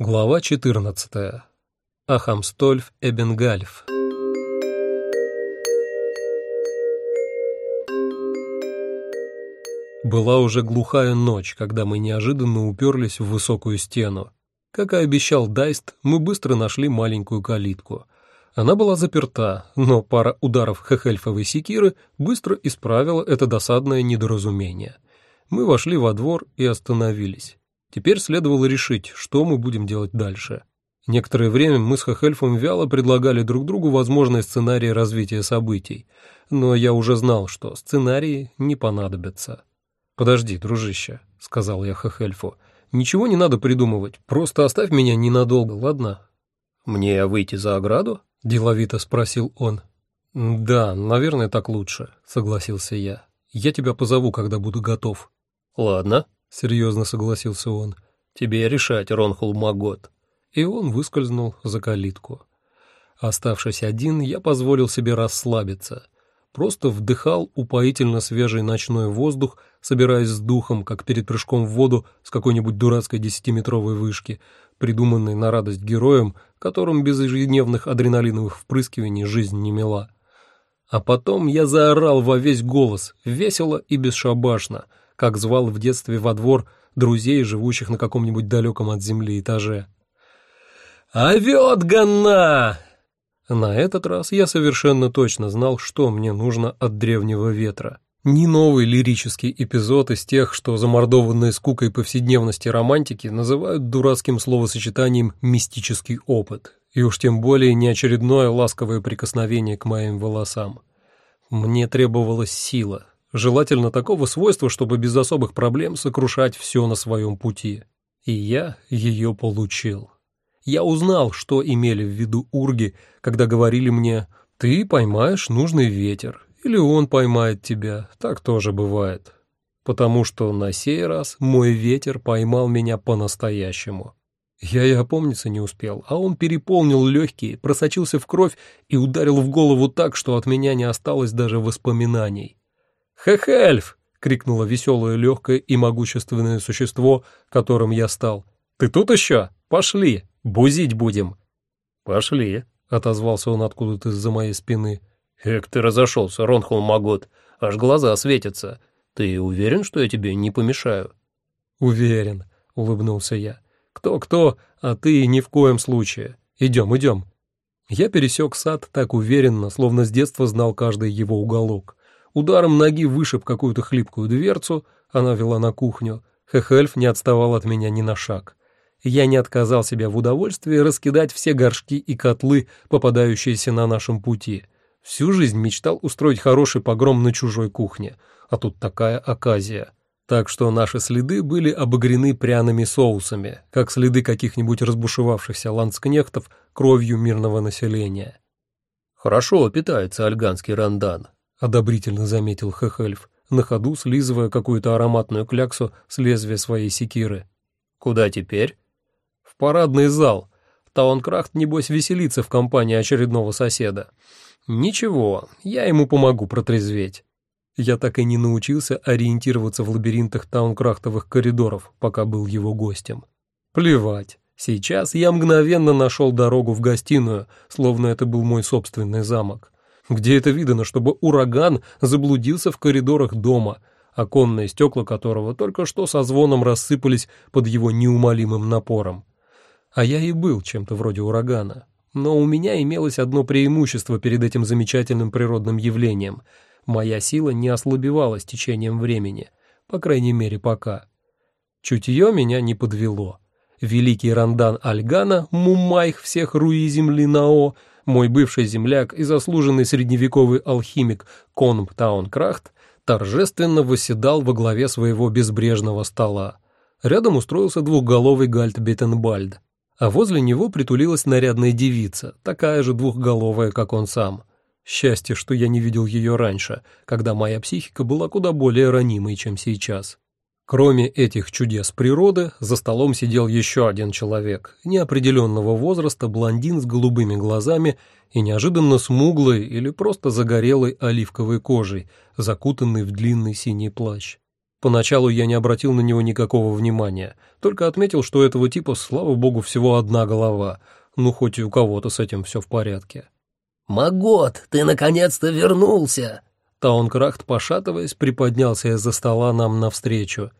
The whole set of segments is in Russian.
Глава 14. Ахамстольф Эбенгальф. Была уже глухая ночь, когда мы неожиданно уперлись в высокую стену. Как и обещал Дайст, мы быстро нашли маленькую калитку. Она была заперта, но пара ударов хехельфовой секиры быстро исправила это досадное недоразумение. Мы вошли во двор и остановились. Теперь следовало решить, что мы будем делать дальше. Некоторое время мы с Хахельфом вяло предлагали друг другу возможные сценарии развития событий, но я уже знал, что сценарии не понадобятся. «Подожди, дружище», — сказал я Хахельфу, — «ничего не надо придумывать, просто оставь меня ненадолго, ладно?» «Мне выйти за ограду?» — деловито спросил он. «Да, наверное, так лучше», — согласился я. «Я тебя позову, когда буду готов». «Ладно», — серьезно согласился он. «Тебе решать, Ронхул Магот». И он выскользнул за калитку. Оставшись один, я позволил себе расслабиться. Просто вдыхал упоительно свежий ночной воздух, собираясь с духом, как перед прыжком в воду с какой-нибудь дурацкой десятиметровой вышки, придуманной на радость героям, которым без ежедневных адреналиновых впрыскиваний жизнь не мила. А потом я заорал во весь голос, весело и бесшабашно — как звал в детстве во двор друзей, живущих на каком-нибудь далеком от земли этаже. «Овет гана!» На этот раз я совершенно точно знал, что мне нужно от древнего ветра. Не новый лирический эпизод из тех, что замордованные скукой повседневности романтики называют дурацким словосочетанием «мистический опыт», и уж тем более не очередное ласковое прикосновение к моим волосам. Мне требовалась сила, желательно такого свойства, чтобы без особых проблем сокрушать все на своем пути. И я ее получил. Я узнал, что имели в виду урги, когда говорили мне «ты поймаешь нужный ветер» или «он поймает тебя», так тоже бывает. Потому что на сей раз мой ветер поймал меня по-настоящему. Я и опомниться не успел, а он переполнил легкие, просочился в кровь и ударил в голову так, что от меня не осталось даже воспоминаний. «Хехельф!» — крикнуло веселое, легкое и могущественное существо, которым я стал. «Ты тут еще? Пошли! Бузить будем!» «Пошли!» — отозвался он откуда-то из-за моей спины. «Эк, ты разошелся, Ронхол Магот, аж глаза светятся. Ты уверен, что я тебе не помешаю?» «Уверен», — улыбнулся я. «Кто-кто, а ты ни в коем случае. Идем, идем». Я пересек сад так уверенно, словно с детства знал каждый его уголок. Ударом ноги вышиб какую-то хлипкую дверцу, она вела на кухню. Хехельф не отставал от меня ни на шаг. Я не отказал себе в удовольствии раскидать все горшки и котлы, попадающиеся на нашем пути. Всю жизнь мечтал устроить хороший погром на чужой кухне, а тут такая оказия. Так что наши следы были обогрены пряными соусами, как следы каких-нибудь разбушевавшихся ландскнехтов кровью мирного населения. «Хорошо питается альганский рандан», — одобрительно заметил Хехельф, на ходу слизывая какую-то ароматную кляксу с лезвия своей секиры. «Куда теперь?» «В парадный зал. Таункрахт, небось, веселится в компании очередного соседа. Ничего, я ему помогу протрезветь». Я так и не научился ориентироваться в лабиринтах таункрахтовых коридоров, пока был его гостем. Плевать. Сейчас я мгновенно нашел дорогу в гостиную, словно это был мой собственный замок. Где это видано, чтобы ураган заблудился в коридорах дома, оконные стекла которого только что со звоном рассыпались под его неумолимым напором? А я и был чем-то вроде урагана. Но у меня имелось одно преимущество перед этим замечательным природным явлением. Моя сила не ослабевала с течением времени, по крайней мере, пока. Чутье меня не подвело. Великий Рандан Альгана, мумайх всех руи земли Нао, мой бывший земляк и заслуженный средневековый алхимик Конб Таункрахт торжественно восседал во главе своего безбрежного стола. Рядом устроился двухголовый Гальт Беттенбальд, а возле него притулилась нарядная девица, такая же двухголовая, как он сам. Счастье, что я не видел ее раньше, когда моя психика была куда более ранимой, чем сейчас. Кроме этих чудес природы, за столом сидел еще один человек, неопределенного возраста, блондин с голубыми глазами и неожиданно смуглой или просто загорелой оливковой кожей, закутанный в длинный синий плащ. Поначалу я не обратил на него никакого внимания, только отметил, что этого типа, слава богу, всего одна голова, ну хоть и у кого-то с этим все в порядке. «Магот, ты наконец-то вернулся!» Таункрахт, пошатываясь, приподнялся из-за стола нам навстречу.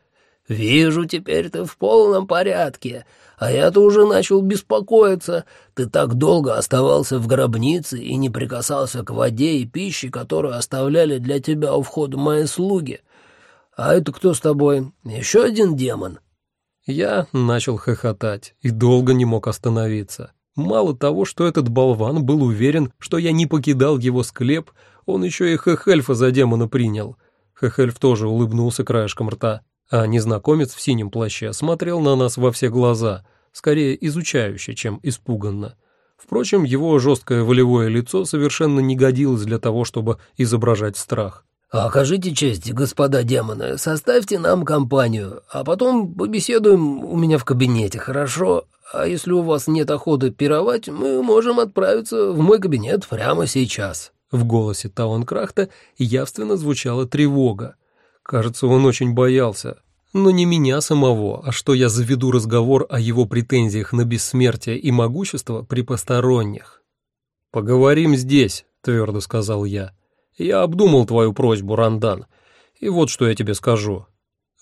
«Вижу, теперь ты в полном порядке, а я-то уже начал беспокоиться. Ты так долго оставался в гробнице и не прикасался к воде и пище, которую оставляли для тебя у входа мои слуги. А это кто с тобой? Еще один демон?» Я начал хохотать и долго не мог остановиться. Мало того, что этот болван был уверен, что я не покидал его склеп, он еще и Хехельфа за демона принял. Хехельф тоже улыбнулся краешком рта, а незнакомец в синем плаще смотрел на нас во все глаза, скорее изучающе, чем испуганно. Впрочем, его жесткое волевое лицо совершенно не годилось для того, чтобы изображать страх. «Окажите честь, господа демоны, составьте нам компанию, а потом побеседуем у меня в кабинете, хорошо? А если у вас нет охоты пировать, мы можем отправиться в мой кабинет прямо сейчас». В голосе Таункрахта явственно звучала тревога. Кажется, он очень боялся. Но не меня самого, а что я заведу разговор о его претензиях на бессмертие и могущество при посторонних. «Поговорим здесь», — твердо сказал я. «Я обдумал твою просьбу, Рандан, и вот что я тебе скажу.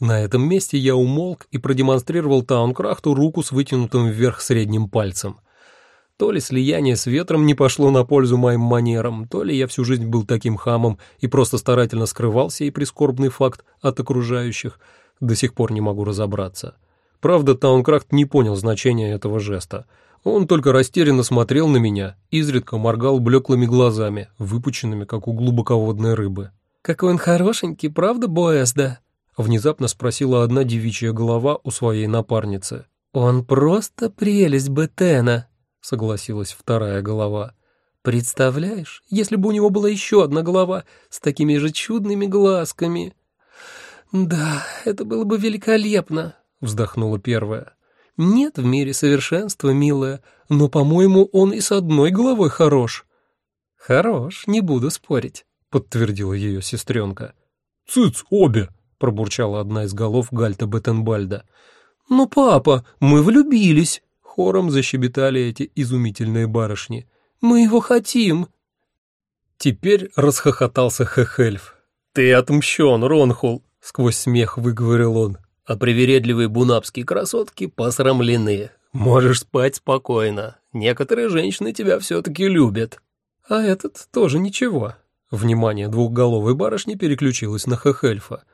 На этом месте я умолк и продемонстрировал Таункрахту руку с вытянутым вверх средним пальцем. То ли слияние с ветром не пошло на пользу моим манерам, то ли я всю жизнь был таким хамом и просто старательно скрывал сей прискорбный факт от окружающих, до сих пор не могу разобраться. Правда, Таункрахт не понял значения этого жеста. Он только растерянно смотрел на меня, изредка моргал блеклыми глазами, выпученными, как у глубоководной рыбы. «Какой он хорошенький, правда, Боэсда?» — внезапно спросила одна девичья голова у своей напарницы. «Он просто прелесть Бетена», — согласилась вторая голова. «Представляешь, если бы у него была еще одна голова с такими же чудными глазками...» «Да, это было бы великолепно», — вздохнула первая. «Нет в мире совершенства, милая, но, по-моему, он и с одной головой хорош». «Хорош, не буду спорить», — подтвердила ее сестренка. «Цыц, обе!» пробурчала одна из голов Гальта Беттенбальда. «Ну, папа, мы влюбились!» — хором защебетали эти изумительные барышни. «Мы его хотим!» Теперь расхохотался Хехельф. «Ты отмщен, Ронхул!» — сквозь смех выговорил он. «А привередливые бунапские красотки посрамлены. Можешь спать спокойно. Некоторые женщины тебя все-таки любят». «А этот тоже ничего». Внимание двухголовой барышни переключилось на Хехельфа.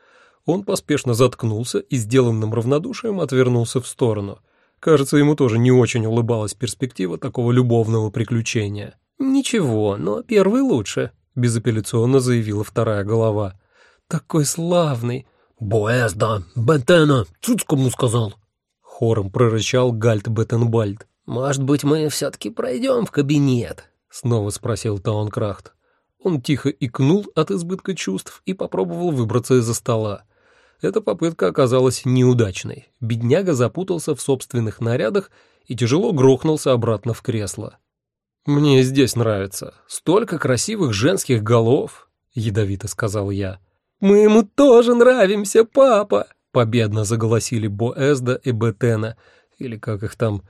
Он поспешно заткнулся и сделанным равнодушием отвернулся в сторону. Кажется, ему тоже не очень улыбалась перспектива такого любовного приключения. «Ничего, но первый лучше», — безапелляционно заявила вторая голова. «Такой славный!» «Боэзда, Бентена, цуц кому сказал!» Хором прорычал Гальт Беттенбальд. «Может быть, мы все-таки пройдем в кабинет?» — снова спросил Таункрахт. Он тихо икнул от избытка чувств и попробовал выбраться из-за стола. Эта попытка оказалась неудачной. Бедняга запутался в собственных нарядах и тяжело грохнулся обратно в кресло. «Мне здесь нравится. Столько красивых женских голов», — ядовито сказал я. «Мы ему тоже нравимся, папа!» — победно заголосили Боэзда и Бетена, или как их там.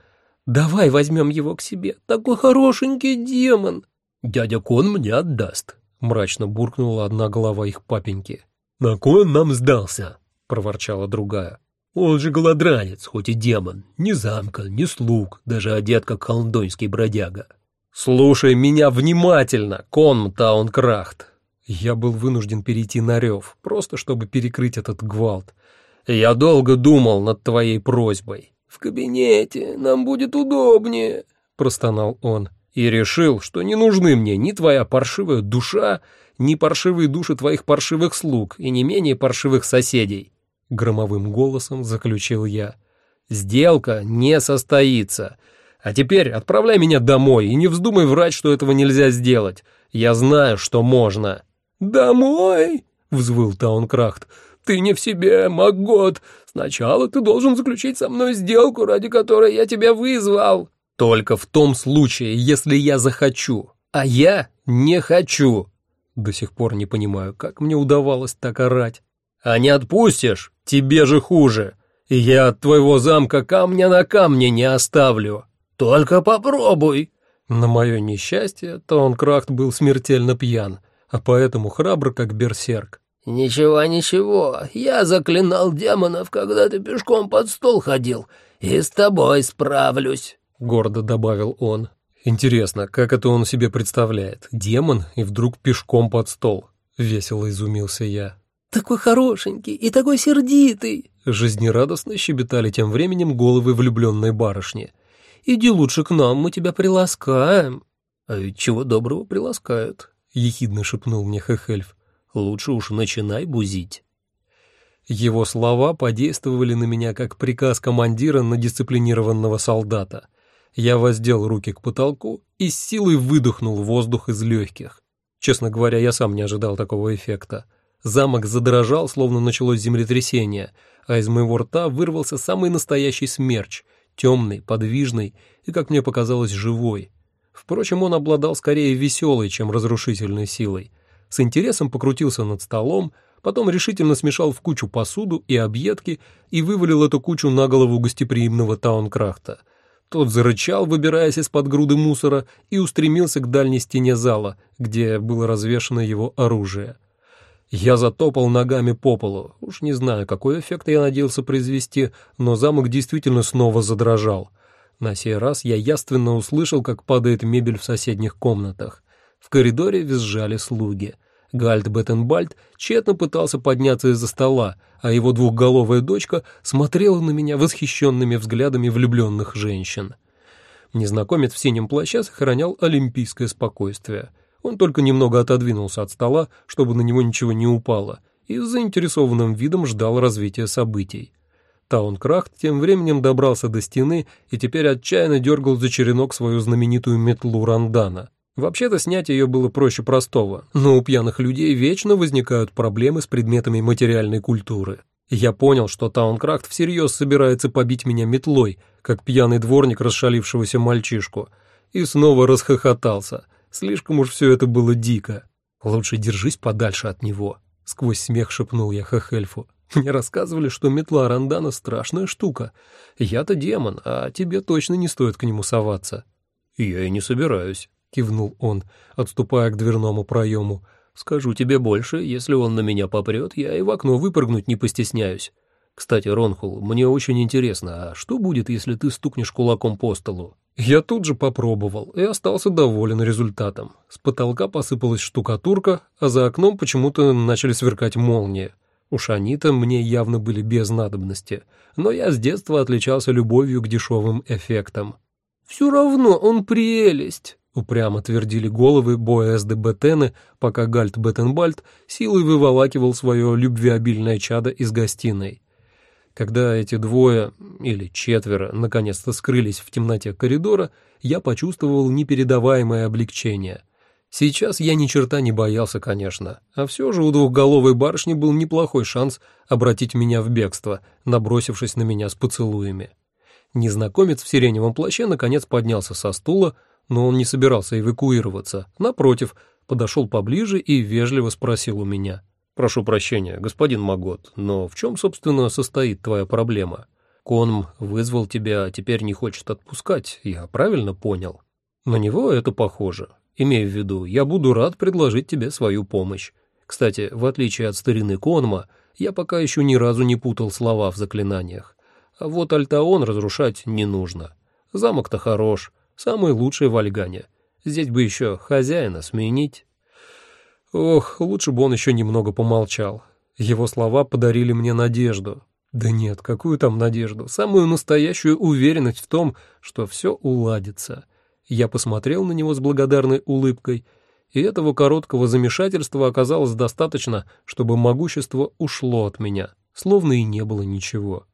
«Давай возьмем его к себе, такой хорошенький демон!» «Дядя Кон мне отдаст», — мрачно буркнула одна голова их папеньки. «На кой он нам сдался?» — проворчала другая. «Он же голодранец, хоть и демон. Ни замка, ни слуг, даже одет как холндонский бродяга». «Слушай меня внимательно, Конм Таункрахт!» Я был вынужден перейти на рев, просто чтобы перекрыть этот гвалт. «Я долго думал над твоей просьбой». «В кабинете, нам будет удобнее», — простонал он. «И решил, что не нужны мне ни твоя паршивая душа, ни паршивые души твоих паршивых слуг и не менее паршивых соседей», — громовым голосом заключил я. «Сделка не состоится. А теперь отправляй меня домой и не вздумай врать, что этого нельзя сделать. Я знаю, что можно». «Домой?» — взвыл Таункрахт. «Ты не в себе, Магот. Сначала ты должен заключить со мной сделку, ради которой я тебя вызвал». «Только в том случае, если я захочу. А я не хочу». До сих пор не понимаю, как мне удавалось так орать. А не отпустишь, тебе же хуже. Я от твоего замка камня на камне не оставлю. Только попробуй. На мое несчастье, Таункрахт был смертельно пьян, а поэтому храбр, как берсерк. «Ничего, ничего, я заклинал демонов, когда ты пешком под стол ходил, и с тобой справлюсь», — гордо добавил он. «Интересно, как это он себе представляет? Демон и вдруг пешком под стол?» — весело изумился я. «Такой хорошенький и такой сердитый!» Жизнерадостно щебетали тем временем головы влюбленной барышни. «Иди лучше к нам, мы тебя приласкаем». «А ведь чего доброго приласкают», — ехидно шепнул мне Хехельф. «Лучше уж начинай бузить». Его слова подействовали на меня как приказ командира на дисциплинированного солдата. Я воздел руки к потолку и с силой выдохнул воздух из легких. Честно говоря, я сам не ожидал такого эффекта. Замок задрожал, словно началось землетрясение, а из моего рта вырвался самый настоящий смерч, темный, подвижный и, как мне показалось, живой. Впрочем, он обладал скорее веселой, чем разрушительной силой. С интересом покрутился над столом, потом решительно смешал в кучу посуду и объедки и вывалил эту кучу на голову гостеприимного Таункрахта. Тот зарычал, выбираясь из-под груды мусора, и устремился к дальней стене зала, где было развешано его оружие. Я затопал ногами по полу. Уж не знаю, какой эффект я надеялся произвести, но замок действительно снова задрожал. На сей раз я яственно услышал, как падает мебель в соседних комнатах. В коридоре визжали слуги. Гальд Беттенбальд тщетно пытался подняться из-за стола, а его двухголовая дочка смотрела на меня восхищенными взглядами влюбленных женщин. Незнакомец в синем плаще сохранял олимпийское спокойствие — он только немного отодвинулся от стола, чтобы на него ничего не упало, и с заинтересованным видом ждал развития событий. Таункрахт тем временем добрался до стены и теперь отчаянно дергал за черенок свою знаменитую метлу Рандана. Вообще-то снять ее было проще простого, но у пьяных людей вечно возникают проблемы с предметами материальной культуры. Я понял, что Таункрахт всерьез собирается побить меня метлой, как пьяный дворник расшалившегося мальчишку, и снова расхохотался — Слишком уж все это было дико. Лучше держись подальше от него, — сквозь смех шепнул я Хехельфу. Мне рассказывали, что метла Рандана страшная штука. Я-то демон, а тебе точно не стоит к нему соваться. Я и не собираюсь, — кивнул он, отступая к дверному проему. Скажу тебе больше, если он на меня попрет, я и в окно выпрыгнуть не постесняюсь. Кстати, Ронхул, мне очень интересно, а что будет, если ты стукнешь кулаком по столу? Я тут же попробовал и остался доволен результатом. С потолка посыпалась штукатурка, а за окном почему-то начали сверкать молнии. Уж они-то мне явно были без надобности, но я с детства отличался любовью к дешевым эффектам. «Все равно он прелесть», — упрямо твердили головы Боэсды Бетены, пока Гальт Беттенбальд силой выволакивал свое любвеобильное чадо из гостиной. Когда эти двое, или четверо, наконец-то скрылись в темноте коридора, я почувствовал непередаваемое облегчение. Сейчас я ни черта не боялся, конечно, а все же у двухголовой барышни был неплохой шанс обратить меня в бегство, набросившись на меня с поцелуями. Незнакомец в сиреневом плаще наконец поднялся со стула, но он не собирался эвакуироваться. Напротив, подошел поближе и вежливо спросил у меня — «Прошу прощения, господин Магот, но в чем, собственно, состоит твоя проблема? Конм вызвал тебя, а теперь не хочет отпускать, я правильно понял? На него это похоже. Имею в виду, я буду рад предложить тебе свою помощь. Кстати, в отличие от старины Конма, я пока еще ни разу не путал слова в заклинаниях. А вот Альтаон разрушать не нужно. Замок-то хорош, самый лучший в Альгане. Здесь бы еще хозяина сменить». Ох, лучше бы он еще немного помолчал. Его слова подарили мне надежду. Да нет, какую там надежду? Самую настоящую уверенность в том, что все уладится. Я посмотрел на него с благодарной улыбкой, и этого короткого замешательства оказалось достаточно, чтобы могущество ушло от меня, словно и не было ничего.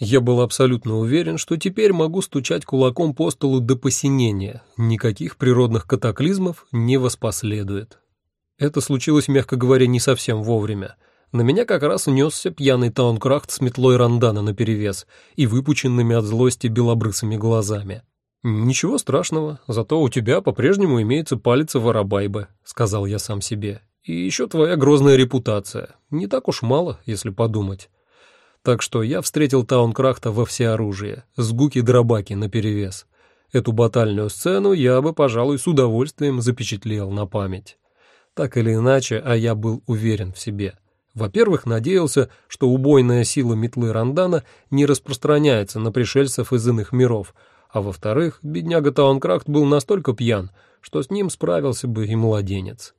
Я был абсолютно уверен, что теперь могу стучать кулаком по столу до посинения, никаких природных катаклизмов не воспоследует. Это случилось, мягко говоря, не совсем вовремя. На меня как раз унесся пьяный таункрахт с метлой рандана наперевес и выпученными от злости белобрысыми глазами. «Ничего страшного, зато у тебя по-прежнему имеется палец воробайбы», — сказал я сам себе. И еще твоя грозная репутация. Не так уж мало, если подумать. Так что я встретил Таункрахта во всеоружие, с гуки-дробаки наперевес. Эту батальную сцену я бы, пожалуй, с удовольствием запечатлел на память. Так или иначе, а я был уверен в себе. Во-первых, надеялся, что убойная сила метлы Рандана не распространяется на пришельцев из иных миров, а во-вторых, бедняга Таункрахт был настолько пьян, что с ним справился бы и младенец.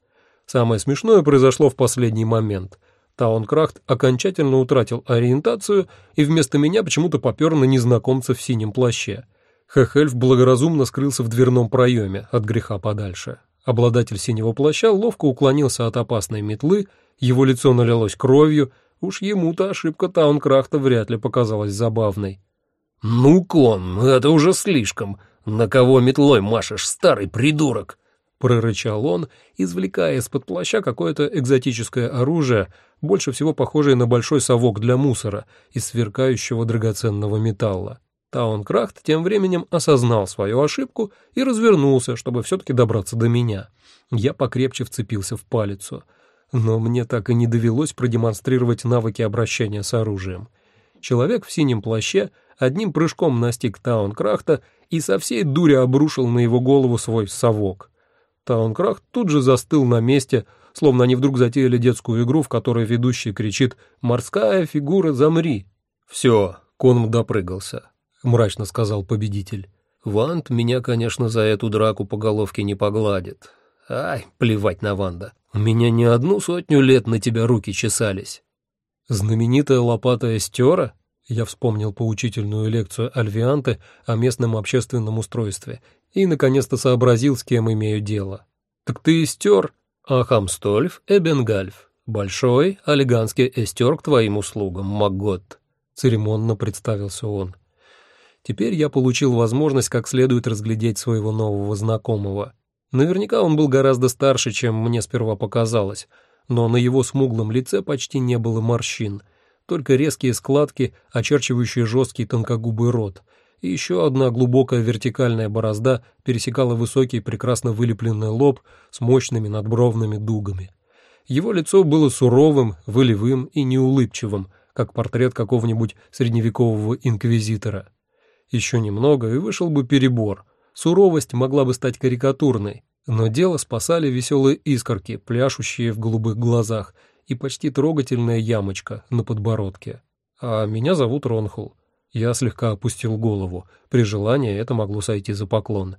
Самое смешное произошло в последний момент. Таункрахт окончательно утратил ориентацию и вместо меня почему-то попер на незнакомца в синем плаще. Хехельф благоразумно скрылся в дверном проеме от греха подальше. Обладатель синего плаща ловко уклонился от опасной метлы, его лицо налилось кровью, уж ему-то ошибка Таункрахта вряд ли показалась забавной. «Ну, кон, это уже слишком. На кого метлой машешь, старый придурок?» Прорычал он, извлекая из-под плаща какое-то экзотическое оружие, больше всего похожее на большой совок для мусора из сверкающего драгоценного металла. Таункрахт тем временем осознал свою ошибку и развернулся, чтобы все-таки добраться до меня. Я покрепче вцепился в палицу. Но мне так и не довелось продемонстрировать навыки обращения с оружием. Человек в синем плаще одним прыжком настиг Таункрахта и со всей дури обрушил на его голову свой совок. Таункрахт тут же застыл на месте, словно они вдруг затеяли детскую игру, в которой ведущий кричит «Морская фигура, замри!» «Все, Конм допрыгался», — мрачно сказал победитель. «Ванд меня, конечно, за эту драку по головке не погладит. Ай, плевать на Ванда. У меня не одну сотню лет на тебя руки чесались». «Знаменитая лопата Эстера?» Я вспомнил поучительную лекцию Альвианты о местном общественном устройстве и, наконец-то, сообразил, с кем имею дело. «Так ты эстер?» «Ахамстольф Эбенгальф. Большой, олиганский эстер к твоим услугам, Магот», — церемонно представился он. Теперь я получил возможность как следует разглядеть своего нового знакомого. Наверняка он был гораздо старше, чем мне сперва показалось, но на его смуглом лице почти не было морщин, только резкие складки, очерчивающие жесткий тонкогубый рот — и еще одна глубокая вертикальная борозда пересекала высокий прекрасно вылепленный лоб с мощными надбровными дугами. Его лицо было суровым, волевым и неулыбчивым, как портрет какого-нибудь средневекового инквизитора. Еще немного, и вышел бы перебор. Суровость могла бы стать карикатурной, но дело спасали веселые искорки, пляшущие в голубых глазах, и почти трогательная ямочка на подбородке. А меня зовут Ронхул. Я слегка опустил голову. При желании это могло сойти за поклон.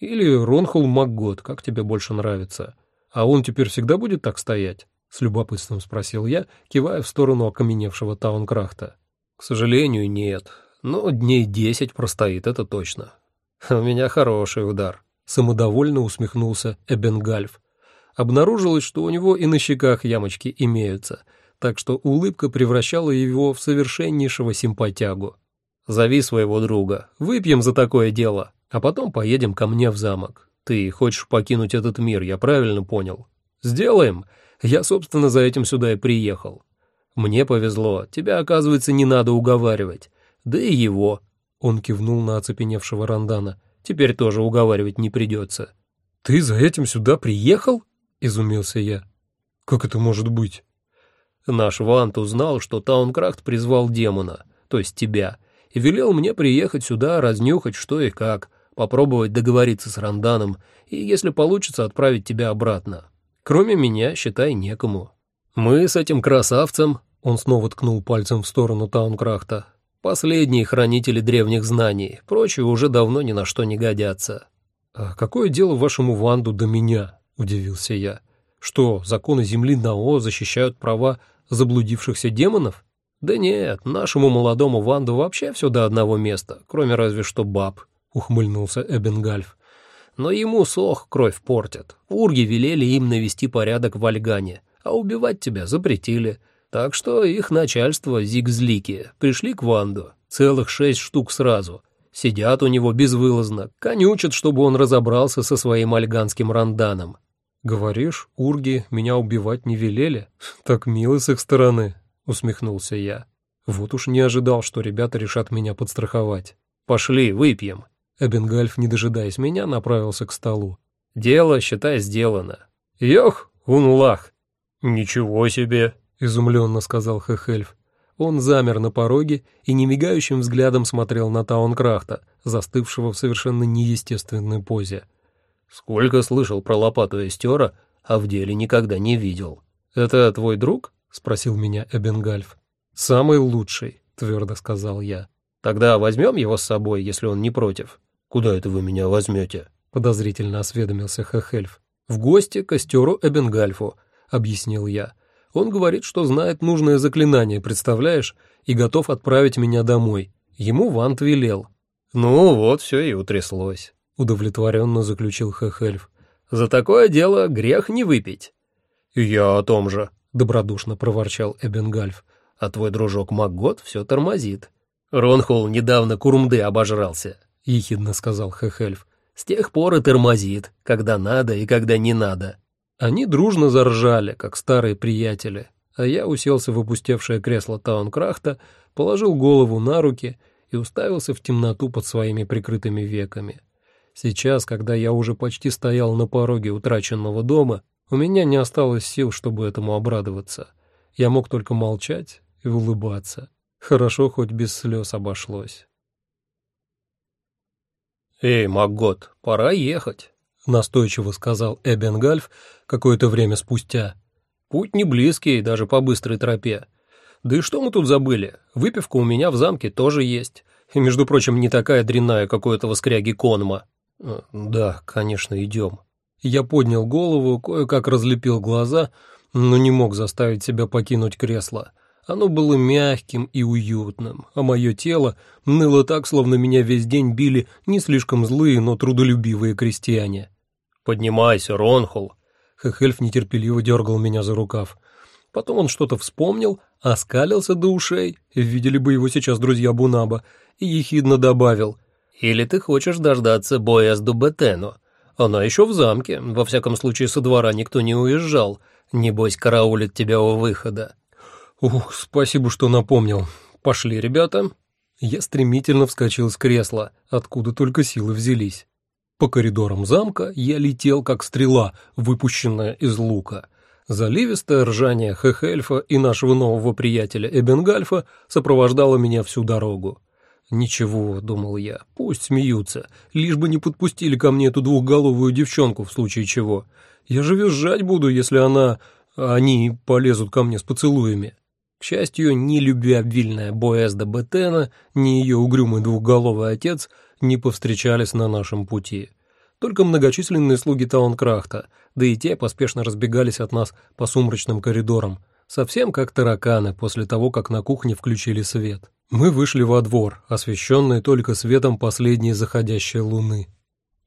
Или Ронхул Макгот, как тебе больше нравится. А он теперь всегда будет так стоять? С любопытством спросил я, кивая в сторону окаменевшего Таункрахта. К сожалению, нет. Но дней десять простоит, это точно. У меня хороший удар. Самодовольно усмехнулся Эбенгальф. Обнаружилось, что у него и на щеках ямочки имеются, так что улыбка превращала его в совершеннейшего симпатягу. Зови своего друга, выпьем за такое дело, а потом поедем ко мне в замок. Ты хочешь покинуть этот мир, я правильно понял? Сделаем. Я, собственно, за этим сюда и приехал. Мне повезло, тебя, оказывается, не надо уговаривать. Да и его. Он кивнул на оцепеневшего Рандана. Теперь тоже уговаривать не придется. Ты за этим сюда приехал? Изумился я. Как это может быть? Наш Вант узнал, что Таункрахт призвал демона, то есть тебя, и велел мне приехать сюда, разнюхать что и как, попробовать договориться с Ранданом и, если получится, отправить тебя обратно. Кроме меня, считай, некому. Мы с этим красавцем, он снова ткнул пальцем в сторону Таункрахта, последние хранители древних знаний, прочие уже давно ни на что не годятся. «А какое дело вашему Ванду до меня?» — удивился я. «Что, законы Земли Нао защищают права заблудившихся демонов?» «Да нет, нашему молодому Ванду вообще все до одного места, кроме разве что баб», — ухмыльнулся Эбенгальф. «Но ему сох кровь портят. Урги велели им навести порядок в Альгане, а убивать тебя запретили. Так что их начальство, Зигзлики, пришли к Ванду, целых шесть штук сразу. Сидят у него безвылазно, конючат, чтобы он разобрался со своим альганским ранданом». «Говоришь, урги меня убивать не велели? Так мило с их стороны», — усмехнулся я. Вот уж не ожидал, что ребята решат меня подстраховать. «Пошли, выпьем». Эбенгальф, не дожидаясь меня, направился к столу. «Дело, считай, сделано». «Йох, унлах!» «Ничего себе!» — изумленно сказал Хехельф. Он замер на пороге и немигающим взглядом смотрел на Таункрахта, застывшего в совершенно неестественной позе. «Сколько слышал про лопату эстера, а в деле никогда не видел». «Это твой друг?» — спросил меня Эбенгальф. «Самый лучший», — твердо сказал я. «Тогда возьмем его с собой, если он не против». «Куда это вы меня возьмете?» — подозрительно осведомился Хехельф. «В гости к эстеру Эбенгальфу», — объяснил я. Он говорит, что знает нужное заклинание, представляешь, и готов отправить меня домой. Ему Вант велел. Ну вот, все и утряслось, удовлетворенно заключил Хехельф. За такое дело грех не выпить. Я о том же, добродушно проворчал Эбенгальф. А твой дружок Макгот все тормозит. Ронхол недавно курмды обожрался, ехидно сказал Хехельф. С тех пор и тормозит, когда надо и когда не надо. Они дружно заржали, как старые приятели, а я уселся в опустевшее кресло Таункрахта, положил голову на руки и уставился в темноту под своими прикрытыми веками. Сейчас, когда я уже почти стоял на пороге утраченного дома, у меня не осталось сил, чтобы этому обрадоваться. Я мог только молчать и улыбаться. Хорошо, хоть без слез обошлось. «Эй, Маггот, пора ехать», — настойчиво сказал Эбенгальф какое-то время спустя. «Путь не близкий, даже по быстрой тропе. Да и что мы тут забыли? Выпивка у меня в замке тоже есть. И, между прочим, не такая дрянная, как у этого скряги Конма». «Э, «Да, конечно, идем». Я поднял голову, кое-как разлепил глаза, но не мог заставить себя покинуть кресло. Оно было мягким и уютным, а мое тело ныло так, словно меня весь день били не слишком злые, но трудолюбивые крестьяне. «Поднимайся, Ронхол!» Хехельф нетерпеливо дергал меня за рукав. Потом он что-то вспомнил, оскалился до ушей, видели бы его сейчас друзья Бунаба, и ехидно добавил. «Или ты хочешь дождаться боя с Дубетено? Она еще в замке, во всяком случае со двора никто не уезжал. Небось, караулит тебя у выхода». «Ух, спасибо, что напомнил. Пошли, ребята». Я стремительно вскочил с кресла, откуда только силы взялись. По коридорам замка я летел, как стрела, выпущенная из лука. Заливистое ржание Хехельфа и нашего нового приятеля Эбенгальфа сопровождало меня всю дорогу. «Ничего», — думал я, — «пусть смеются, лишь бы не подпустили ко мне эту двухголовую девчонку в случае чего. Я же визжать буду, если она... они полезут ко мне с поцелуями». К счастью, ни любвеобильная Боэзда Бетена, ни ее угрюмый двухголовый отец не повстречались на нашем пути. Только многочисленные слуги Таункрахта, да и те поспешно разбегались от нас по сумрачным коридорам, совсем как тараканы после того, как на кухне включили свет. Мы вышли во двор, освещенный только светом последней заходящей луны.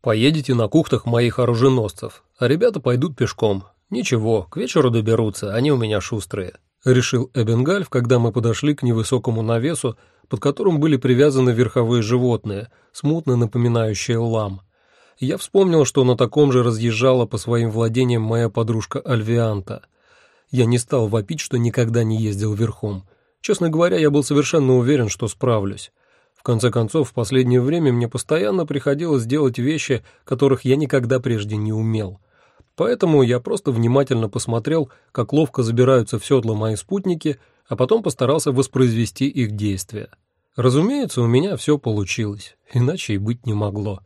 «Поедете на кухтах моих оруженосцев, а ребята пойдут пешком. Ничего, к вечеру доберутся, они у меня шустрые», — решил Эбенгальф, когда мы подошли к невысокому навесу, под которым были привязаны верховые животные, смутно напоминающие лам. Я вспомнил, что на таком же разъезжала по своим владениям моя подружка Альвианта. Я не стал вопить, что никогда не ездил верхом. Честно говоря, я был совершенно уверен, что справлюсь. В конце концов, в последнее время мне постоянно приходилось делать вещи, которых я никогда прежде не умел. Поэтому я просто внимательно посмотрел, как ловко забираются в седло мои спутники — а потом постарался воспроизвести их действия. Разумеется, у меня все получилось, иначе и быть не могло.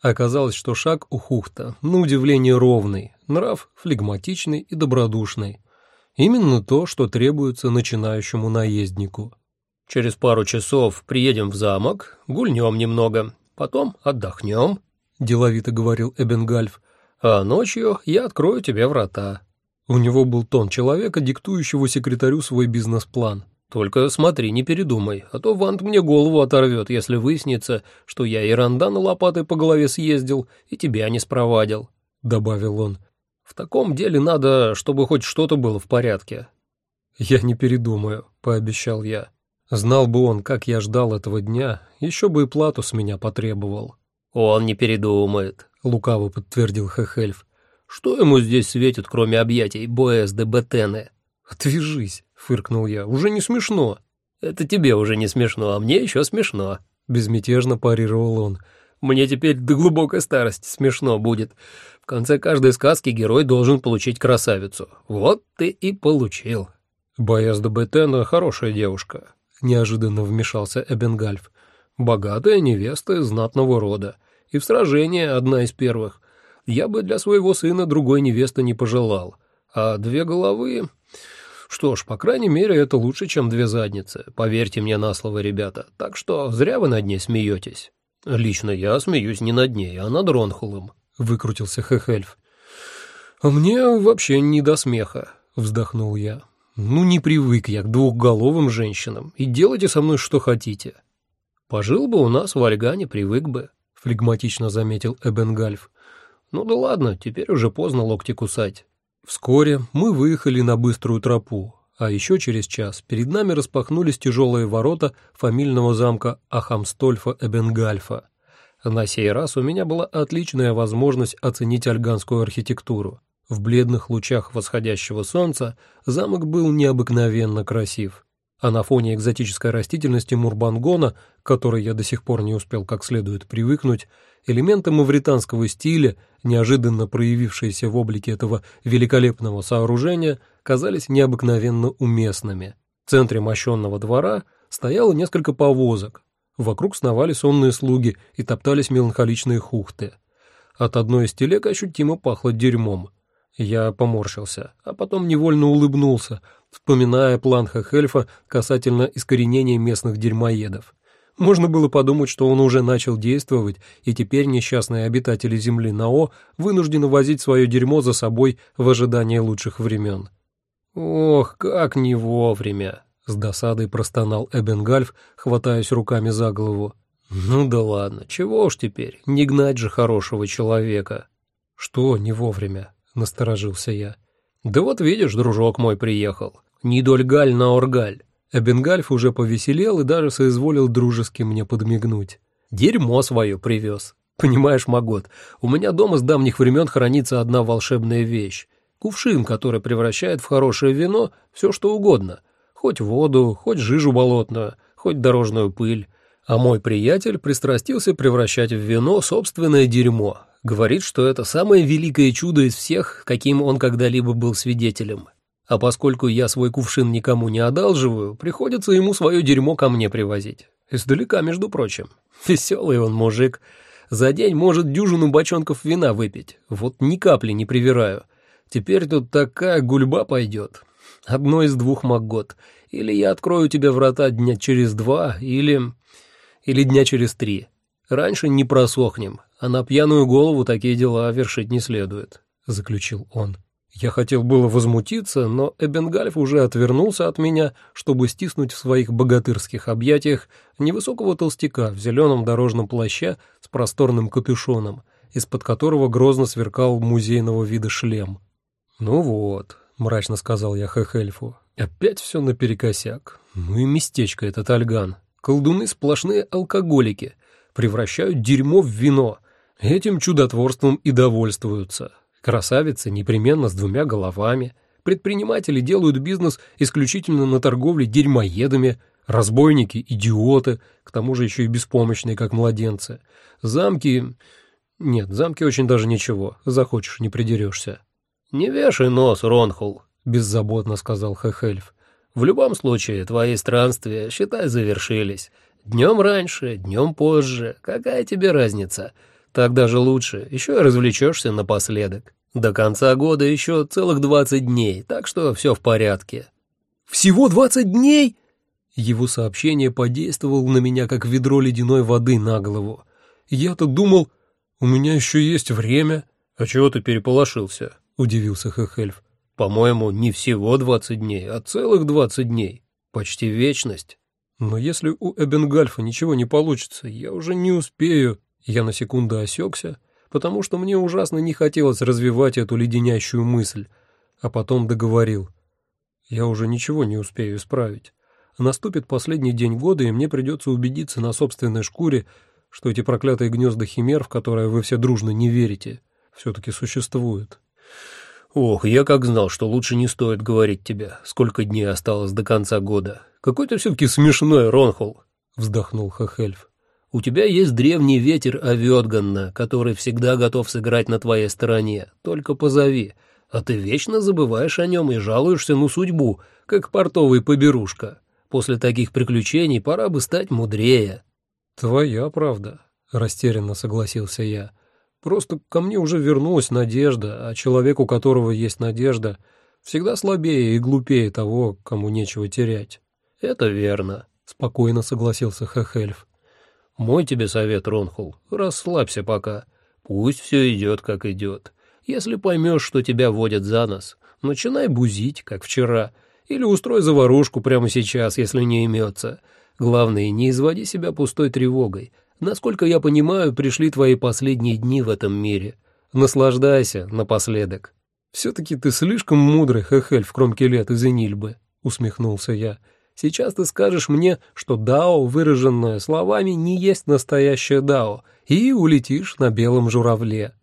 Оказалось, что шаг у Хухта, на удивление ровный, нрав флегматичный и добродушный. Именно то, что требуется начинающему наезднику. Через пару часов приедем в замок, гульнем немного, потом отдохнем, — деловито говорил Эбенгальф, — а ночью я открою тебе врата. У него был тон человека, диктующего секретарю свой бизнес-план. «Только смотри, не передумай, а то Вант мне голову оторвет, если выяснится, что я и Рандана лопатой по голове съездил и тебя не спровадил», — добавил он. «В таком деле надо, чтобы хоть что-то было в порядке». «Я не передумаю», — пообещал я. Знал бы он, как я ждал этого дня, еще бы и плату с меня потребовал. «Он не передумает», — лукаво подтвердил Хехельф. Что ему здесь светит, кроме объятий Боэс де Бетене? «Отвяжись», — фыркнул я, — «уже не смешно». «Это тебе уже не смешно, а мне еще смешно», — безмятежно парировал он. Мне теперь до глубокой старости смешно будет. Конце каждой сказки герой должен получить красавицу. Вот ты и получил». «Боязда Бетена хорошая девушка», — неожиданно вмешался Эбенгальф. «Богатая невеста знатного рода. И в сражении одна из первых. Я бы для своего сына другой невесты не пожелал. А две головы... Что ж, по крайней мере, это лучше, чем две задницы. Поверьте мне на слово, ребята. Так что зря вы над ней смеетесь. Лично я смеюсь не над ней, а над Ронхулом», — выкрутился Хехельф. «А мне вообще не до смеха», — вздохнул я. «Ну, не привык я к двухголовым женщинам, и делайте со мной что хотите». «Пожил бы у нас в Альгане, привык бы», — флегматично заметил Эбенгальф. «Ну да ладно, теперь уже поздно локти кусать. Вскоре мы выехали на быструю тропу, а еще через час перед нами распахнулись тяжелые ворота фамильного замка Ахамстольфа Эбенгальфа. На сей раз у меня была отличная возможность оценить альганскую архитектуру. В бледных лучах восходящего солнца замок был необыкновенно красив а на фоне экзотической растительности Мурбангона, к которой я до сих пор не успел как следует привыкнуть, элементы мавританского стиля, неожиданно проявившиеся в облике этого великолепного сооружения, казались необыкновенно уместными. В центре мощенного двора стояло несколько повозок, вокруг сновали сонные слуги и топтались меланхоличные хухты. От одной из телег ощутимо пахло дерьмом. Я поморщился, а потом невольно улыбнулся, вспоминая план Хехельфа касательно искоренения местных дерьмоедов. Можно было подумать, что он уже начал действовать, и теперь несчастные обитатели Земли Нао вынуждены возить свое дерьмо за собой в ожидании лучших времен. «Ох, как не вовремя!» — с досадой простонал Эбенгальф, хватаясь руками за голову. «Ну да ладно, чего уж теперь, не гнать же хорошего человека». «Что не вовремя?» — насторожился я. «Да вот видишь, дружок мой приехал. Не дольгаль на оргаль». Эбенгальф уже повеселел и даже соизволил дружески мне подмигнуть. «Дерьмо свое привез. Понимаешь, Магот, у меня дома с давних времен хранится одна волшебная вещь. Кувшин, который превращает в хорошее вино все, что угодно. Хоть воду, хоть жижу болотную, хоть дорожную пыль. А мой приятель пристрастился превращать в вино собственное дерьмо, Говорит, что это самое великое чудо из всех, каким он когда-либо был свидетелем. А поскольку я свой кувшин никому не одалживаю, приходится ему свое дерьмо ко мне привозить. Издалека, между прочим. Веселый он мужик. За день может дюжину бочонков вина выпить. Вот ни капли не привираю. Теперь тут такая гульба пойдет. Одно из двух магот. Или я открою тебе врата дня через два, или... или дня через три. Раньше не просохнем, а на пьяную голову такие дела вершить не следует», — заключил он. Я хотел было возмутиться, но Эбенгальф уже отвернулся от меня, чтобы стиснуть в своих богатырских объятиях невысокого толстяка в зеленом дорожном плаще с просторным капюшоном, из-под которого грозно сверкал музейного вида шлем. «Ну вот», — мрачно сказал я Хехельфу, — «опять все наперекосяк. Ну и местечко этот Альган. Колдуны сплошные алкоголики» превращают дерьмо в вино. Этим чудотворством и довольствуются. Красавицы непременно с двумя головами. Предприниматели делают бизнес исключительно на торговле дерьмоедами, разбойники — идиоты, к тому же еще и беспомощные, как младенцы. Замки... Нет, замки очень даже ничего, захочешь, не придерешься. «Не вешай нос, Ронхул», — беззаботно сказал Хехельф. «В любом случае, твои странствия, считай, завершились. Днем раньше, днем позже, какая тебе разница? Так даже лучше, еще и развлечешься напоследок. До конца года еще целых двадцать дней, так что все в порядке». «Всего двадцать дней?» Его сообщение подействовало на меня, как ведро ледяной воды на голову. Я-то думал, у меня еще есть время. «А чего ты переполошился?» — удивился Хехельф. «По-моему, не всего двадцать дней, а целых двадцать дней. Почти вечность». Но если у Эбенгальфа ничего не получится, я уже не успею. Я на секунду осекся, потому что мне ужасно не хотелось развивать эту леденящую мысль, а потом договорил. Я уже ничего не успею исправить. Наступит последний день года, и мне придется убедиться на собственной шкуре, что эти проклятые гнезда химер, в которые вы все дружно не верите, все-таки существуют. «Ох, я как знал, что лучше не стоит говорить тебе, сколько дней осталось до конца года. Какой ты все-таки смешной, Ронхол!» — вздохнул Хахельф. У тебя есть древний ветер Авёдганна, который всегда готов сыграть на твоей стороне. Только позови. А ты вечно забываешь о нем и жалуешься на судьбу, как портовый поберушка. После таких приключений пора бы стать мудрее». «Твоя правда», — растерянно согласился я. «Просто ко мне уже вернулась надежда, а человек, у которого есть надежда, всегда слабее и глупее того, кому нечего терять». «Это верно», — спокойно согласился Хехельф. «Мой тебе совет, Ронхул, расслабься пока. Пусть все идет, как идет. Если поймешь, что тебя водят за нос, начинай бузить, как вчера, или устрой заварушку прямо сейчас, если не имется. Главное, не изводи себя пустой тревогой. Насколько я понимаю, пришли твои последние дни в этом мире. Наслаждайся напоследок». «Все-таки ты слишком мудрый, Хехельф, кромки лет из Энильбы», — усмехнулся я. Сейчас ты скажешь мне, что дао, выраженное словами, не есть настоящее дао, и улетишь на белом журавле».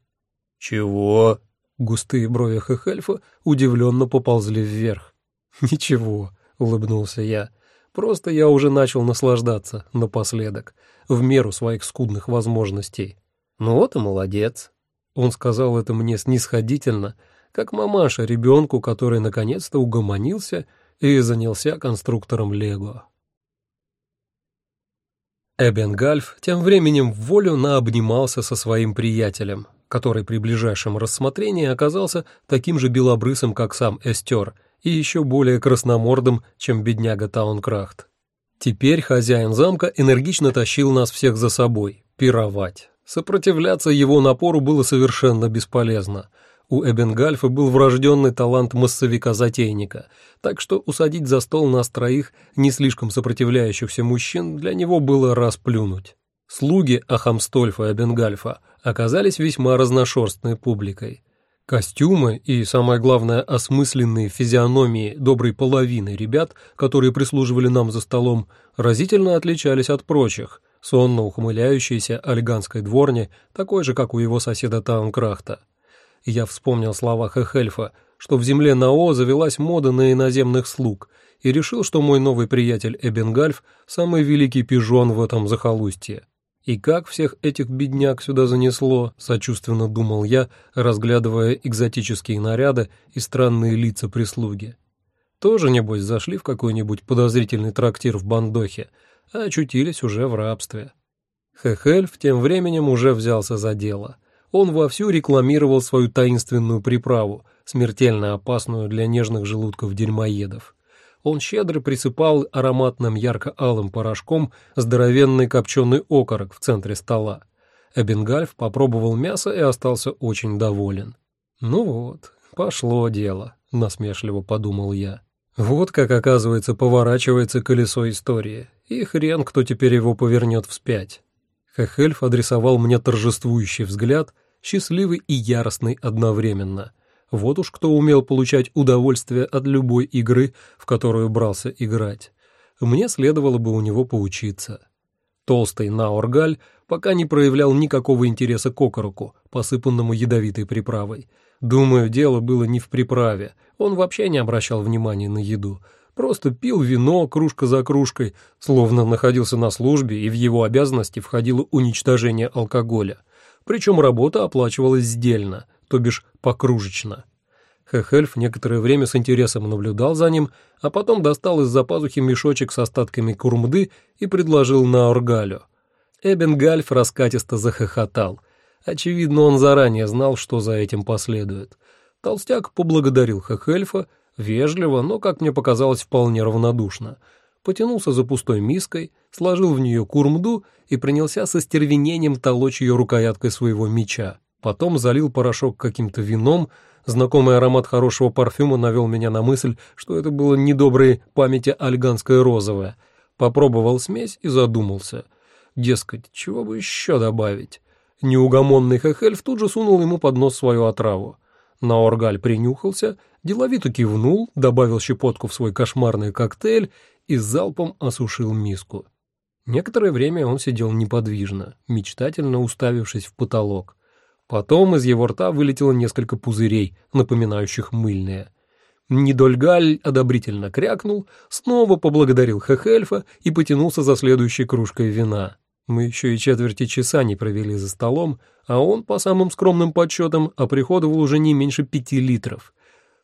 «Чего?» Густые брови Хехельфа удивленно поползли вверх. «Ничего», — улыбнулся я. «Просто я уже начал наслаждаться напоследок, в меру своих скудных возможностей». «Ну вот и молодец». Он сказал это мне снисходительно, как мамаша ребенку, который наконец-то угомонился и занялся конструктором Лего. Эбенгальф тем временем в волю наобнимался со своим приятелем, который при ближайшем рассмотрении оказался таким же белобрысым, как сам Эстер, и еще более красномордым, чем бедняга Таункрахт. Теперь хозяин замка энергично тащил нас всех за собой, пировать. Сопротивляться его напору было совершенно бесполезно — у Эбенгальфа был врожденный талант массовика-затейника, так что усадить за стол нас троих не слишком сопротивляющихся мужчин для него было расплюнуть. Слуги Ахамстольфа и Эбенгальфа оказались весьма разношерстной публикой. Костюмы и, самое главное, осмысленные физиономии доброй половины ребят, которые прислуживали нам за столом, разительно отличались от прочих, сонно ухмыляющейся альганской дворни, такой же, как у его соседа Таункрахта. Я вспомнил слова Хехельфа, что в земле Нао завелась мода на иноземных слуг, и решил, что мой новый приятель Эбенгальф – самый великий пижон в этом захолустье. И как всех этих бедняк сюда занесло, сочувственно думал я, разглядывая экзотические наряды и странные лица прислуги. Тоже, небось, зашли в какой-нибудь подозрительный трактир в Бандохе, а очутились уже в рабстве. Хехельф тем временем уже взялся за дело – он вовсю рекламировал свою таинственную приправу, смертельно опасную для нежных желудков дерьмоедов. Он щедро присыпал ароматным ярко-алым порошком здоровенный копченый окорок в центре стола. Эбенгальф попробовал мясо и остался очень доволен. «Ну вот, пошло дело», — насмешливо подумал я. «Вот как, оказывается, поворачивается колесо истории, и хрен, кто теперь его повернет вспять». Хехельф адресовал мне торжествующий взгляд — счастливый и яростный одновременно. Вот уж кто умел получать удовольствие от любой игры, в которую брался играть. Мне следовало бы у него поучиться. Толстый Наоргаль пока не проявлял никакого интереса к окороку, посыпанному ядовитой приправой. Думаю, дело было не в приправе, он вообще не обращал внимания на еду, просто пил вино кружка за кружкой, словно находился на службе, и в его обязанности входило уничтожение алкоголя причем работа оплачивалась сдельно, то бишь покружечно. Хехельф некоторое время с интересом наблюдал за ним, а потом достал из-за пазухи мешочек с остатками курмды и предложил на Оргалю. Эбенгальф раскатисто захохотал. Очевидно, он заранее знал, что за этим последует. Толстяк поблагодарил Хехельфа, вежливо, но, как мне показалось, вполне равнодушно — потянулся за пустой миской, сложил в нее курмду и принялся со стервенением толочь ее рукояткой своего меча. Потом залил порошок каким-то вином, знакомый аромат хорошего парфюма навел меня на мысль, что это было недоброй памяти альганское розовое. Попробовал смесь и задумался. Дескать, чего бы еще добавить? Неугомонный Хехельф тут же сунул ему под нос свою отраву. Наоргаль принюхался, деловито кивнул, добавил щепотку в свой кошмарный коктейль и залпом осушил миску. Некоторое время он сидел неподвижно, мечтательно уставившись в потолок. Потом из его рта вылетело несколько пузырей, напоминающих мыльные. Нидольгаль одобрительно крякнул, снова поблагодарил Хехельфа и потянулся за следующей кружкой вина. Мы еще и четверти часа не провели за столом, а он, по самым скромным подсчетам, оприходовал уже не меньше пяти литров.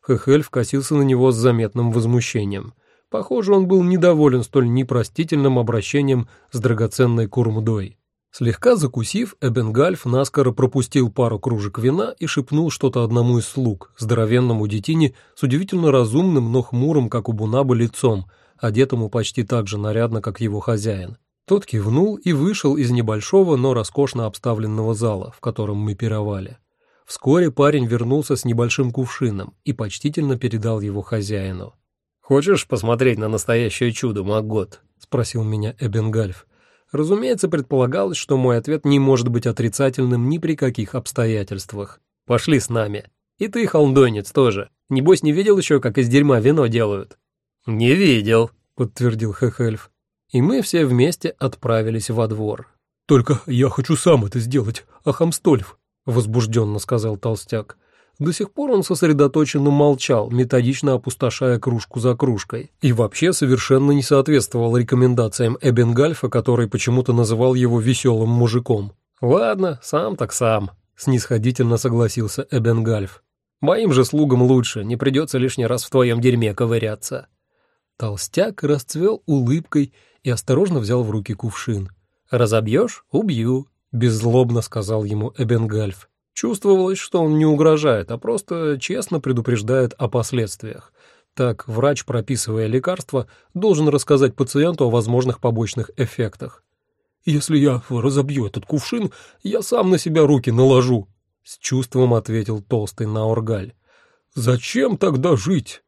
Хехель вкосился на него с заметным возмущением. Похоже, он был недоволен столь непростительным обращением с драгоценной курмдой. Слегка закусив, Эбенгальф наскоро пропустил пару кружек вина и шепнул что-то одному из слуг, здоровенному детине с удивительно разумным, но хмурым, как у Бунаба, лицом, одетому почти так же нарядно, как его хозяин. Тот кивнул и вышел из небольшого, но роскошно обставленного зала, в котором мы пировали. Вскоре парень вернулся с небольшим кувшином и почтительно передал его хозяину. «Хочешь посмотреть на настоящее чудо, Магот?» — спросил меня Эбенгальф. Разумеется, предполагалось, что мой ответ не может быть отрицательным ни при каких обстоятельствах. «Пошли с нами. И ты, холдонец, тоже. Небось, не видел еще, как из дерьма вино делают?» «Не видел», — подтвердил Хехельф. И мы все вместе отправились во двор. «Только я хочу сам это сделать, Ахамстольф», — возбужденно сказал толстяк. До сих пор он сосредоточенно молчал, методично опустошая кружку за кружкой, и вообще совершенно не соответствовал рекомендациям Эбенгальфа, который почему-то называл его веселым мужиком. «Ладно, сам так сам», — снисходительно согласился Эбенгальф. «Моим же слугам лучше, не придется лишний раз в твоем дерьме ковыряться». Толстяк расцвел улыбкой и осторожно взял в руки кувшин. «Разобьешь — убью», — беззлобно сказал ему Эбенгальф. Чувствовалось, что он не угрожает, а просто честно предупреждает о последствиях. Так врач, прописывая лекарство, должен рассказать пациенту о возможных побочных эффектах. «Если я разобью этот кувшин, я сам на себя руки наложу», — с чувством ответил толстый Наоргаль. «Зачем тогда жить?»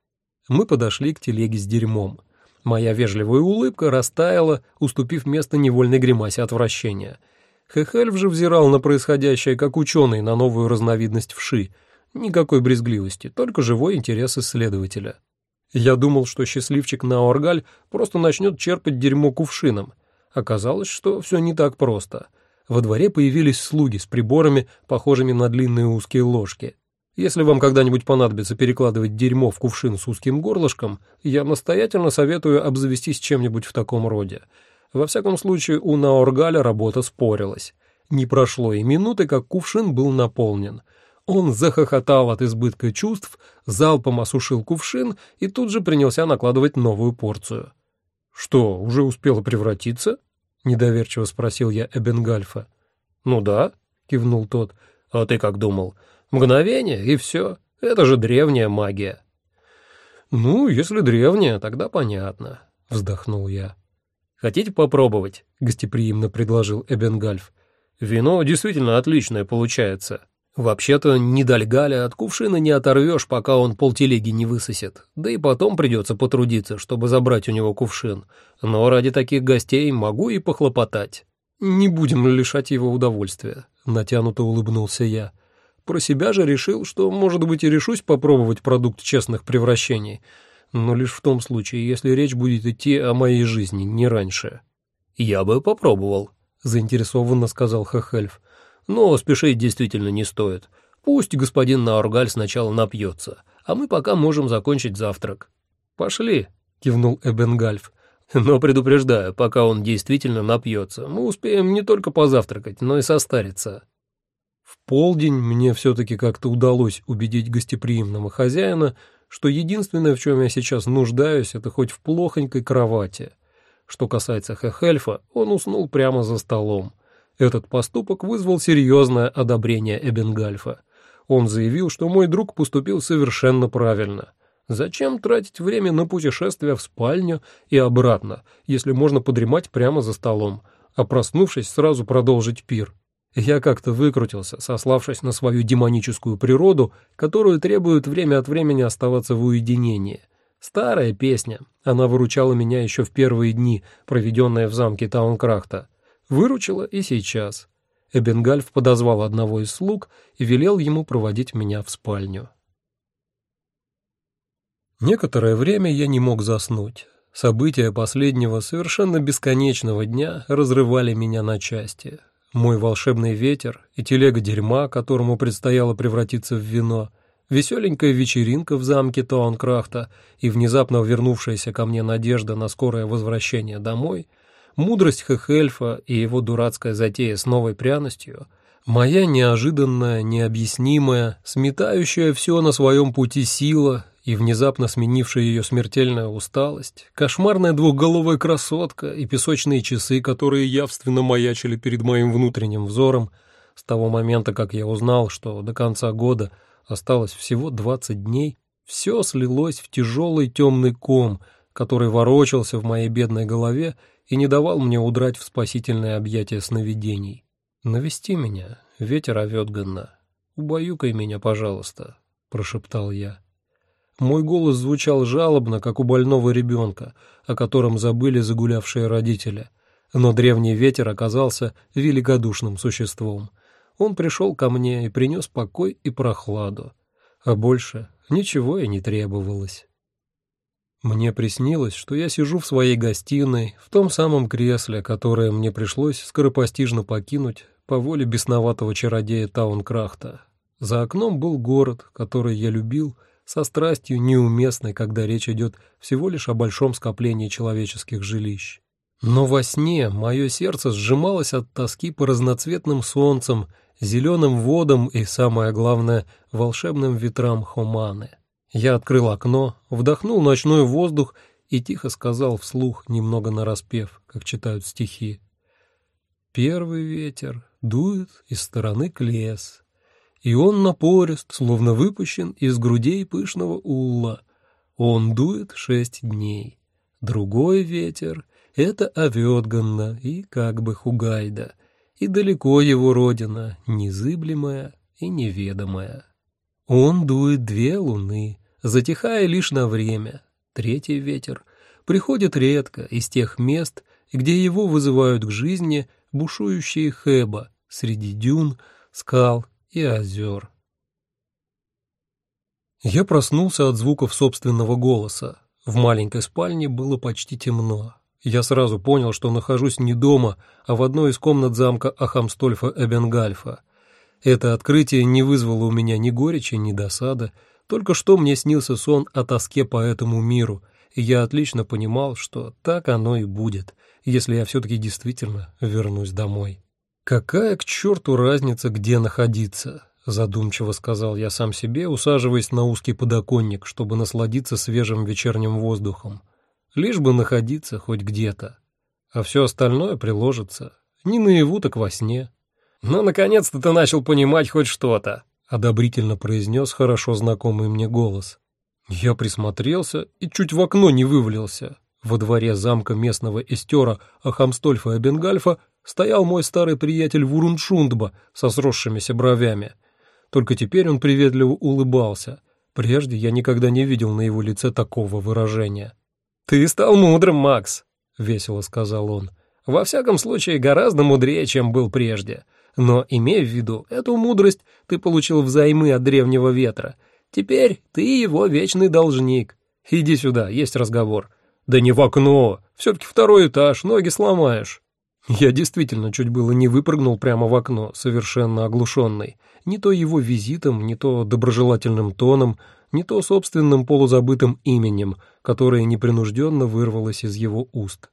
Мы подошли к телеге с дерьмом. Моя вежливая улыбка растаяла, уступив место невольной гримасе отвращения — Хехельф же взирал на происходящее как ученый на новую разновидность вши. Никакой брезгливости, только живой интерес исследователя. Я думал, что счастливчик Наоргаль просто начнет черпать дерьмо кувшином. Оказалось, что все не так просто. Во дворе появились слуги с приборами, похожими на длинные узкие ложки. Если вам когда-нибудь понадобится перекладывать дерьмо в кувшин с узким горлышком, я настоятельно советую обзавестись чем-нибудь в таком роде — во всяком случае, у Наоргаля работа спорилась. Не прошло и минуты, как кувшин был наполнен. Он захохотал от избытка чувств, залпом осушил кувшин и тут же принялся накладывать новую порцию. «Что, уже успело превратиться?» — недоверчиво спросил я Эбенгальфа. «Ну да», — кивнул тот. «А ты как думал? Мгновение, и все. Это же древняя магия». «Ну, если древняя, тогда понятно», — вздохнул я. «Хотите попробовать?» — гостеприимно предложил Эбенгальф. «Вино действительно отличное получается. Вообще-то не дальгаля от кувшина не оторвешь, пока он полтелеги не высосет. Да и потом придется потрудиться, чтобы забрать у него кувшин. Но ради таких гостей могу и похлопотать». «Не будем лишать его удовольствия», — натянуто улыбнулся я. Про себя же решил, что, может быть, и решусь попробовать продукт честных превращений — но лишь в том случае, если речь будет идти о моей жизни, не раньше. «Я бы попробовал», — заинтересованно сказал Хехельф. «Но спешить действительно не стоит. Пусть господин Наоргаль сначала напьется, а мы пока можем закончить завтрак». «Пошли», — кивнул Эбенгальф. «Но предупреждаю, пока он действительно напьется, мы успеем не только позавтракать, но и состариться». В полдень мне все-таки как-то удалось убедить гостеприимного хозяина, что единственное, в чем я сейчас нуждаюсь, это хоть в плохонькой кровати. Что касается Хехельфа, он уснул прямо за столом. Этот поступок вызвал серьезное одобрение Эбенгальфа. Он заявил, что мой друг поступил совершенно правильно. Зачем тратить время на путешествие в спальню и обратно, если можно подремать прямо за столом, а проснувшись сразу продолжить пир? Я как-то выкрутился, сославшись на свою демоническую природу, которую требует время от времени оставаться в уединении. Старая песня, она выручала меня еще в первые дни, проведенные в замке Таункрахта. Выручила и сейчас. Эбенгальф подозвал одного из слуг и велел ему проводить меня в спальню. Некоторое время я не мог заснуть. События последнего совершенно бесконечного дня разрывали меня на части. Мой волшебный ветер и телега дерьма, которому предстояло превратиться в вино, веселенькая вечеринка в замке Тоанкрахта и внезапно вернувшаяся ко мне надежда на скорое возвращение домой мудрость Хехельфа и его дурацкая затея с новой пряностью, моя неожиданная, необъяснимая, сметающая все на своем пути сила и внезапно сменившая ее смертельная усталость, кошмарная двухголовая красотка и песочные часы, которые явственно маячили перед моим внутренним взором, с того момента, как я узнал, что до конца года осталось всего 20 дней, все слилось в тяжелый темный ком, который ворочался в моей бедной голове и не давал мне удрать в спасительное объятие сновидений. «Навести меня, ветер Авётганна. Убаюкай меня, пожалуйста», — прошептал я. Мой голос звучал жалобно, как у больного ребенка, о котором забыли загулявшие родители. Но древний ветер оказался великодушным существом. Он пришел ко мне и принес покой и прохладу. А больше ничего и не требовалось. Мне приснилось, что я сижу в своей гостиной, в том самом кресле, которое мне пришлось скоропостижно покинуть по воле бесноватого чародея Таункрахта. За окном был город, который я любил, со страстью неуместной, когда речь идет всего лишь о большом скоплении человеческих жилищ. Но во сне мое сердце сжималось от тоски по разноцветным солнцам, зеленым водам и, самое главное, волшебным ветрам Хоманы. Я открыл окно, вдохнул ночной воздух и тихо сказал вслух, немного нараспев, как читают стихи. Первый ветер дует из стороны к лес, и он напорист, словно выпущен из грудей пышного улла. Он дует шесть дней. Другой ветер — это Авёдганна и как бы Хугайда, и далеко его родина, незыблемая и неведомая. Он дует две луны, затихая лишь на время. Третий ветер приходит редко из тех мест, где его вызывают к жизни бушующие хэба среди дюн, скал и озер. Я проснулся от звуков собственного голоса. В маленькой спальне было почти темно. Я сразу понял, что нахожусь не дома, а в одной из комнат замка Ахамстольфа Эбенгальфа. Это открытие не вызвало у меня ни горечи, ни досады. Только что мне снился сон о тоске по этому миру, и я отлично понимал, что так оно и будет, если я все-таки действительно вернусь домой. «Какая к черту разница, где находиться?» — задумчиво сказал я сам себе, усаживаясь на узкий подоконник, чтобы насладиться свежим вечерним воздухом. Лишь бы находиться хоть где-то. А все остальное приложится. Не наяву, так во сне. «Ну, наконец-то ты начал понимать хоть что-то», — одобрительно произнес хорошо знакомый мне голос. Я присмотрелся и чуть в окно не вывалился. Во дворе замка местного эстера Ахамстольфа и Бенгальфа стоял мой старый приятель Вуруншундба со сросшимися бровями. Только теперь он приветливо улыбался. Прежде я никогда не видел на его лице такого выражения. «Ты стал мудрым, Макс», — весело сказал он. «Во всяком случае, гораздо мудрее, чем был прежде. Но, имей в виду, эту мудрость ты получил взаймы от древнего ветра. Теперь ты его вечный должник. Иди сюда, есть разговор». «Да не в окно! Все-таки второй этаж, ноги сломаешь». Я действительно чуть было не выпрыгнул прямо в окно, совершенно оглушенный. Не то его визитом, не то доброжелательным тоном, не то собственным полузабытым именем, которое непринужденно вырвалось из его уст.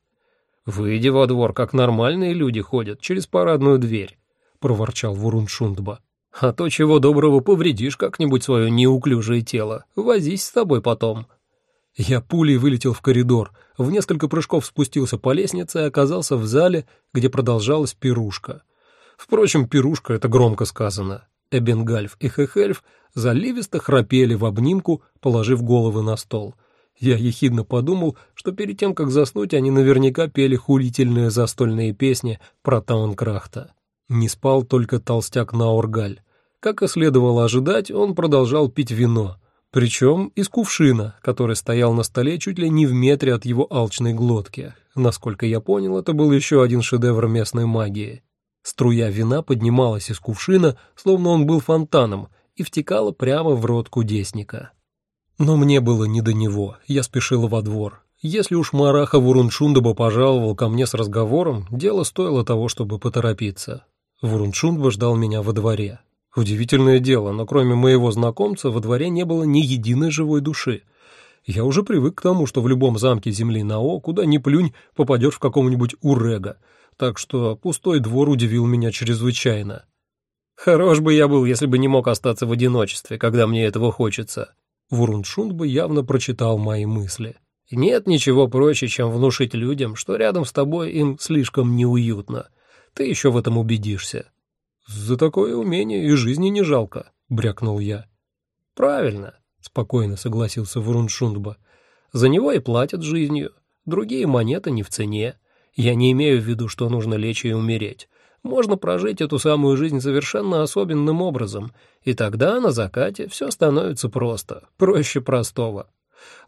«Выйди во двор, как нормальные люди ходят, через парадную дверь», — проворчал Вуруншундба. «А то чего доброго повредишь как-нибудь свое неуклюжее тело. Возись с тобой потом». Я пулей вылетел в коридор, в несколько прыжков спустился по лестнице и оказался в зале, где продолжалась пирушка. Впрочем, пирушка — это громко сказано. Эбенгальф и Хехельф заливисто храпели в обнимку, положив головы на стол. Я ехидно подумал, что перед тем, как заснуть, они наверняка пели хулительные застольные песни про Таункрахта. Не спал только толстяк Наургаль. Как и следовало ожидать, он продолжал пить вино — причем из кувшина, который стоял на столе чуть ли не в метре от его алчной глотки. Насколько я понял, это был еще один шедевр местной магии. Струя вина поднималась из кувшина, словно он был фонтаном, и втекала прямо в рот кудесника. Но мне было не до него, я спешил во двор. Если уж Мараха Вуруншундаба пожаловал ко мне с разговором, дело стоило того, чтобы поторопиться. Вуруншундба ждал меня во дворе. Удивительное дело, но кроме моего знакомца во дворе не было ни единой живой души. Я уже привык к тому, что в любом замке земли Нао, куда ни плюнь, попадешь в какого-нибудь урега, так что пустой двор удивил меня чрезвычайно. Хорош бы я был, если бы не мог остаться в одиночестве, когда мне этого хочется. Вуруншунд бы явно прочитал мои мысли. Нет ничего проще, чем внушить людям, что рядом с тобой им слишком неуютно. Ты еще в этом убедишься. «За такое умение и жизни не жалко», — брякнул я. «Правильно», — спокойно согласился Вуруншундба. «За него и платят жизнью. Другие монеты не в цене. Я не имею в виду, что нужно лечь и умереть. Можно прожить эту самую жизнь совершенно особенным образом, и тогда на закате все становится просто, проще простого.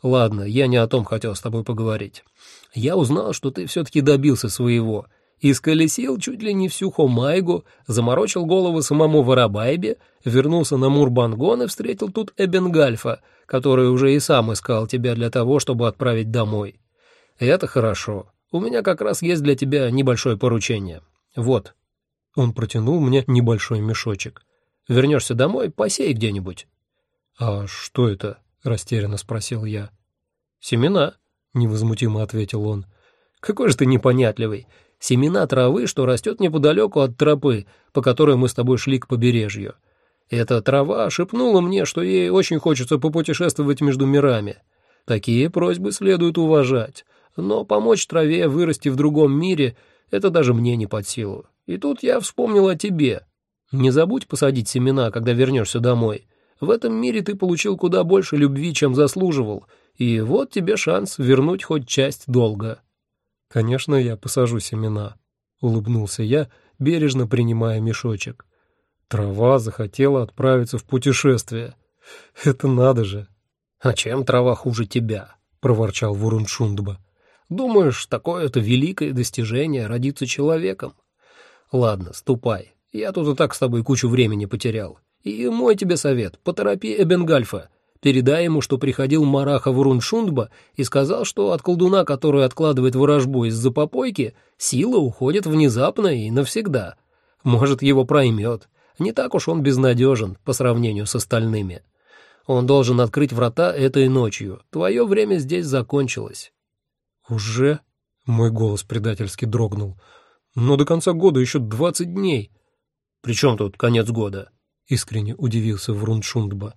Ладно, я не о том хотел с тобой поговорить. Я узнал, что ты все-таки добился своего — Исколесил чуть ли не всю Хомайгу, заморочил голову самому Воробайбе, вернулся на Мурбангон и встретил тут Эбенгальфа, который уже и сам искал тебя для того, чтобы отправить домой. Это хорошо. У меня как раз есть для тебя небольшое поручение. Вот. Он протянул мне небольшой мешочек. Вернешься домой, посей где-нибудь. «А что это?» — растерянно спросил я. «Семена», — невозмутимо ответил он. «Какой же ты непонятливый семена травы, что растет неподалеку от тропы, по которой мы с тобой шли к побережью. Эта трава шепнула мне, что ей очень хочется попутешествовать между мирами. Такие просьбы следует уважать, но помочь траве вырасти в другом мире — это даже мне не под силу. И тут я вспомнил о тебе. Не забудь посадить семена, когда вернешься домой. В этом мире ты получил куда больше любви, чем заслуживал, и вот тебе шанс вернуть хоть часть долга. «Конечно, я посажу семена», — улыбнулся я, бережно принимая мешочек. Трава захотела отправиться в путешествие. Это надо же. «А чем трава хуже тебя?» — проворчал Вуруншундба. «Думаешь, такое-то великое достижение родиться человеком? Ладно, ступай. Я тут и так с тобой кучу времени потерял. И мой тебе совет — поторопи Эбенгальфа. Передай ему, что приходил Мараха Вуруншундба и сказал, что от колдуна, который откладывает ворожбу из-за попойки, сила уходит внезапно и навсегда. Может, его проймет. Не так уж он безнадежен по сравнению с остальными. Он должен открыть врата этой ночью. Твое время здесь закончилось». «Уже?» — мой голос предательски дрогнул. «Но до конца года еще двадцать дней». «При чем тут конец года?» — искренне удивился Вруншундба.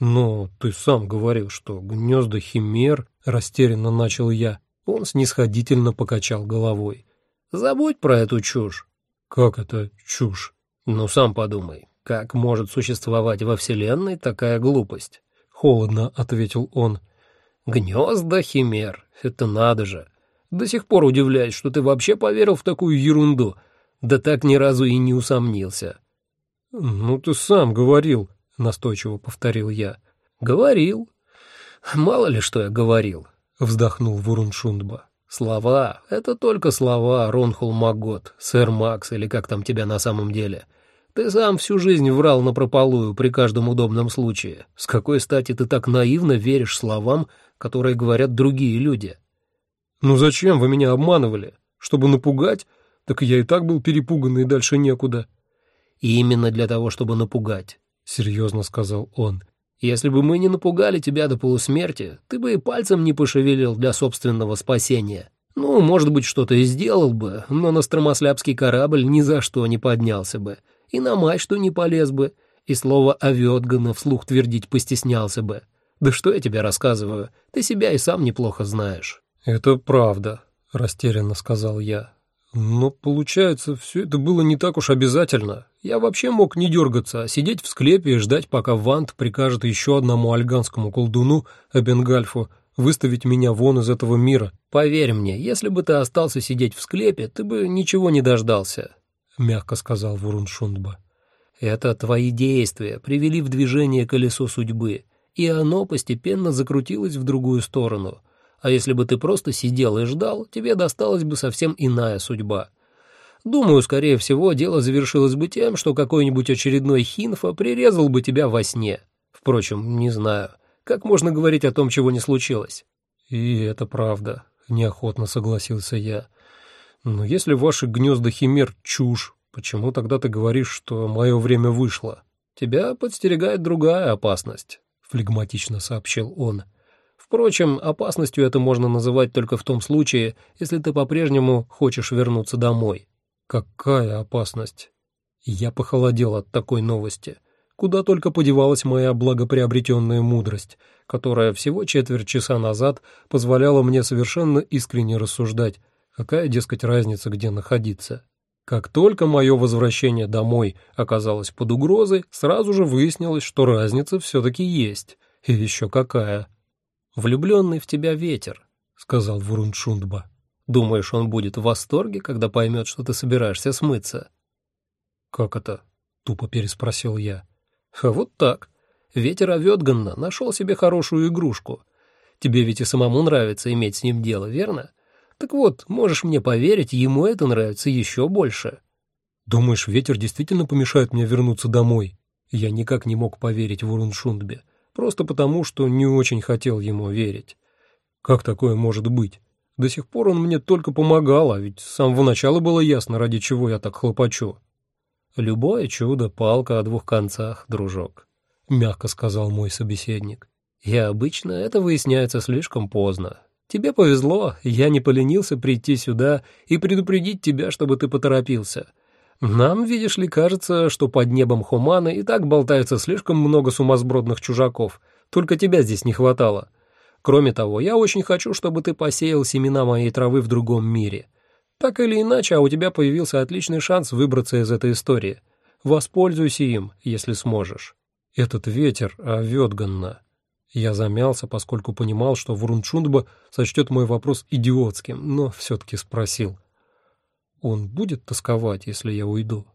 «Но ты сам говорил, что гнезда химер...» — растерянно начал я. Он снисходительно покачал головой. «Забудь про эту чушь». «Как это чушь?» «Ну, сам подумай, как может существовать во Вселенной такая глупость?» Холодно ответил он. «Гнезда химер, это надо же. До сих пор удивляюсь, что ты вообще поверил в такую ерунду, да так ни разу и не усомнился». «Ну, ты сам говорил», — настойчиво повторил я. «Говорил. Мало ли, что я говорил», — вздохнул Вуруншундба. «Слова — это только слова, Ронхул Магот, сэр Макс или как там тебя на самом деле. Ты сам всю жизнь врал напропалую при каждом удобном случае. С какой стати ты так наивно веришь словам, которые говорят другие люди?» «Ну зачем вы меня обманывали? Чтобы напугать? Так я и так был перепуган, и дальше некуда». И «Именно для того, чтобы напугать. — серьезно сказал он. «Если бы мы не напугали тебя до полусмерти, ты бы и пальцем не пошевелил для собственного спасения. Ну, может быть, что-то и сделал бы, но на стромослябский корабль ни за что не поднялся бы, и на мачту не полез бы, и слово «авётгана» вслух твердить постеснялся бы. Да что я тебе рассказываю, ты себя и сам неплохо знаешь». «Это правда», — растерянно сказал я. Но, получается, все это было не так уж обязательно. Я вообще мог не дергаться, а сидеть в склепе и ждать, пока Вант прикажет еще одному альганскому колдуну, Эбенгальфу, выставить меня вон из этого мира. «Поверь мне, если бы ты остался сидеть в склепе, ты бы ничего не дождался», — мягко сказал Вуруншундба. «Это твои действия привели в движение колесо судьбы, и оно постепенно закрутилось в другую сторону». А если бы ты просто сидел и ждал, тебе досталась бы совсем иная судьба. Думаю, скорее всего, дело завершилось бы тем, что какой-нибудь очередной хинфа прирезал бы тебя во сне. Впрочем, не знаю, как можно говорить о том, чего не случилось. И это правда, неохотно согласился я. Но если ваши гнезда химер чушь, почему тогда ты говоришь, что мое время вышло? Тебя подстерегает другая опасность, флегматично сообщил он. Впрочем, опасностью это можно называть только в том случае, если ты по-прежнему хочешь вернуться домой. Какая опасность? Я похолодел от такой новости. Куда только подевалась моя благоприобретенная мудрость, которая всего четверть часа назад позволяла мне совершенно искренне рассуждать, какая, дескать, разница, где находиться. Как только мое возвращение домой оказалось под угрозой, сразу же выяснилось, что разница все-таки есть. И еще какая. «Влюбленный в тебя ветер», — сказал Вурунчундба. «Думаешь, он будет в восторге, когда поймет, что ты собираешься смыться?» «Как это?» — тупо переспросил я. «А вот так. Ветер Авёдганна нашел себе хорошую игрушку. Тебе ведь и самому нравится иметь с ним дело, верно? Так вот, можешь мне поверить, ему это нравится еще больше». «Думаешь, ветер действительно помешает мне вернуться домой?» Я никак не мог поверить Вуруншундбе просто потому, что не очень хотел ему верить. Как такое может быть? До сих пор он мне только помогал, а ведь с самого начала было ясно, ради чего я так хлопочу. «Любое чудо — палка о двух концах, дружок», — мягко сказал мой собеседник. «И обычно это выясняется слишком поздно. Тебе повезло, я не поленился прийти сюда и предупредить тебя, чтобы ты поторопился. Нам, видишь ли, кажется, что под небом Хумана и так болтается слишком много сумасбродных чужаков, только тебя здесь не хватало. Кроме того, я очень хочу, чтобы ты посеял семена моей травы в другом мире. Так или иначе, а у тебя появился отличный шанс выбраться из этой истории. Воспользуйся им, если сможешь. Этот ветер, а Ветганна. Я замялся, поскольку понимал, что Вурунчундба сочтет мой вопрос идиотским, но все-таки спросил. Он будет тосковать, если я уйду?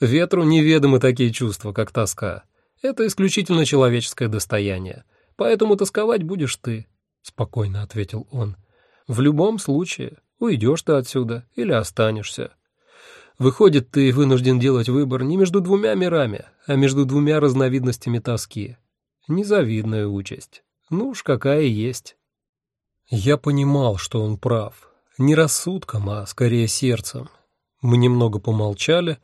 Ветру неведомы такие чувства, как тоска. Это исключительно человеческое достояние. Поэтому тосковать будешь ты, — спокойно ответил он. В любом случае, уйдешь ты отсюда или останешься. Выходит, ты вынужден делать выбор не между двумя мирами, а между двумя разновидностями тоски. Незавидная участь. Ну уж какая есть. Я понимал, что он прав не рассудком, а скорее сердцем. Мы немного помолчали,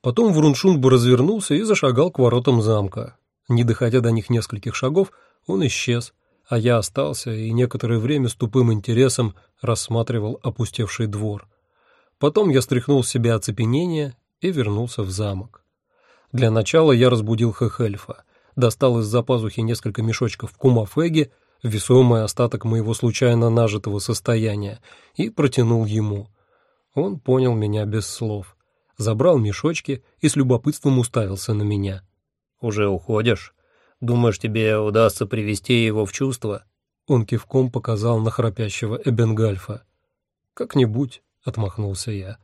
потом Вруншунбу развернулся и зашагал к воротам замка. Не доходя до них нескольких шагов, он исчез, а я остался и некоторое время с тупым интересом рассматривал опустевший двор. Потом я стряхнул с себя оцепенение и вернулся в замок. Для начала я разбудил Хехельфа, достал из-за пазухи несколько мешочков кумафеги весомый остаток моего случайно нажитого состояния, и протянул ему. Он понял меня без слов, забрал мешочки и с любопытством уставился на меня. «Уже уходишь? Думаешь, тебе удастся привести его в чувство?» Он кивком показал на храпящего Эбенгальфа. «Как-нибудь», — отмахнулся я.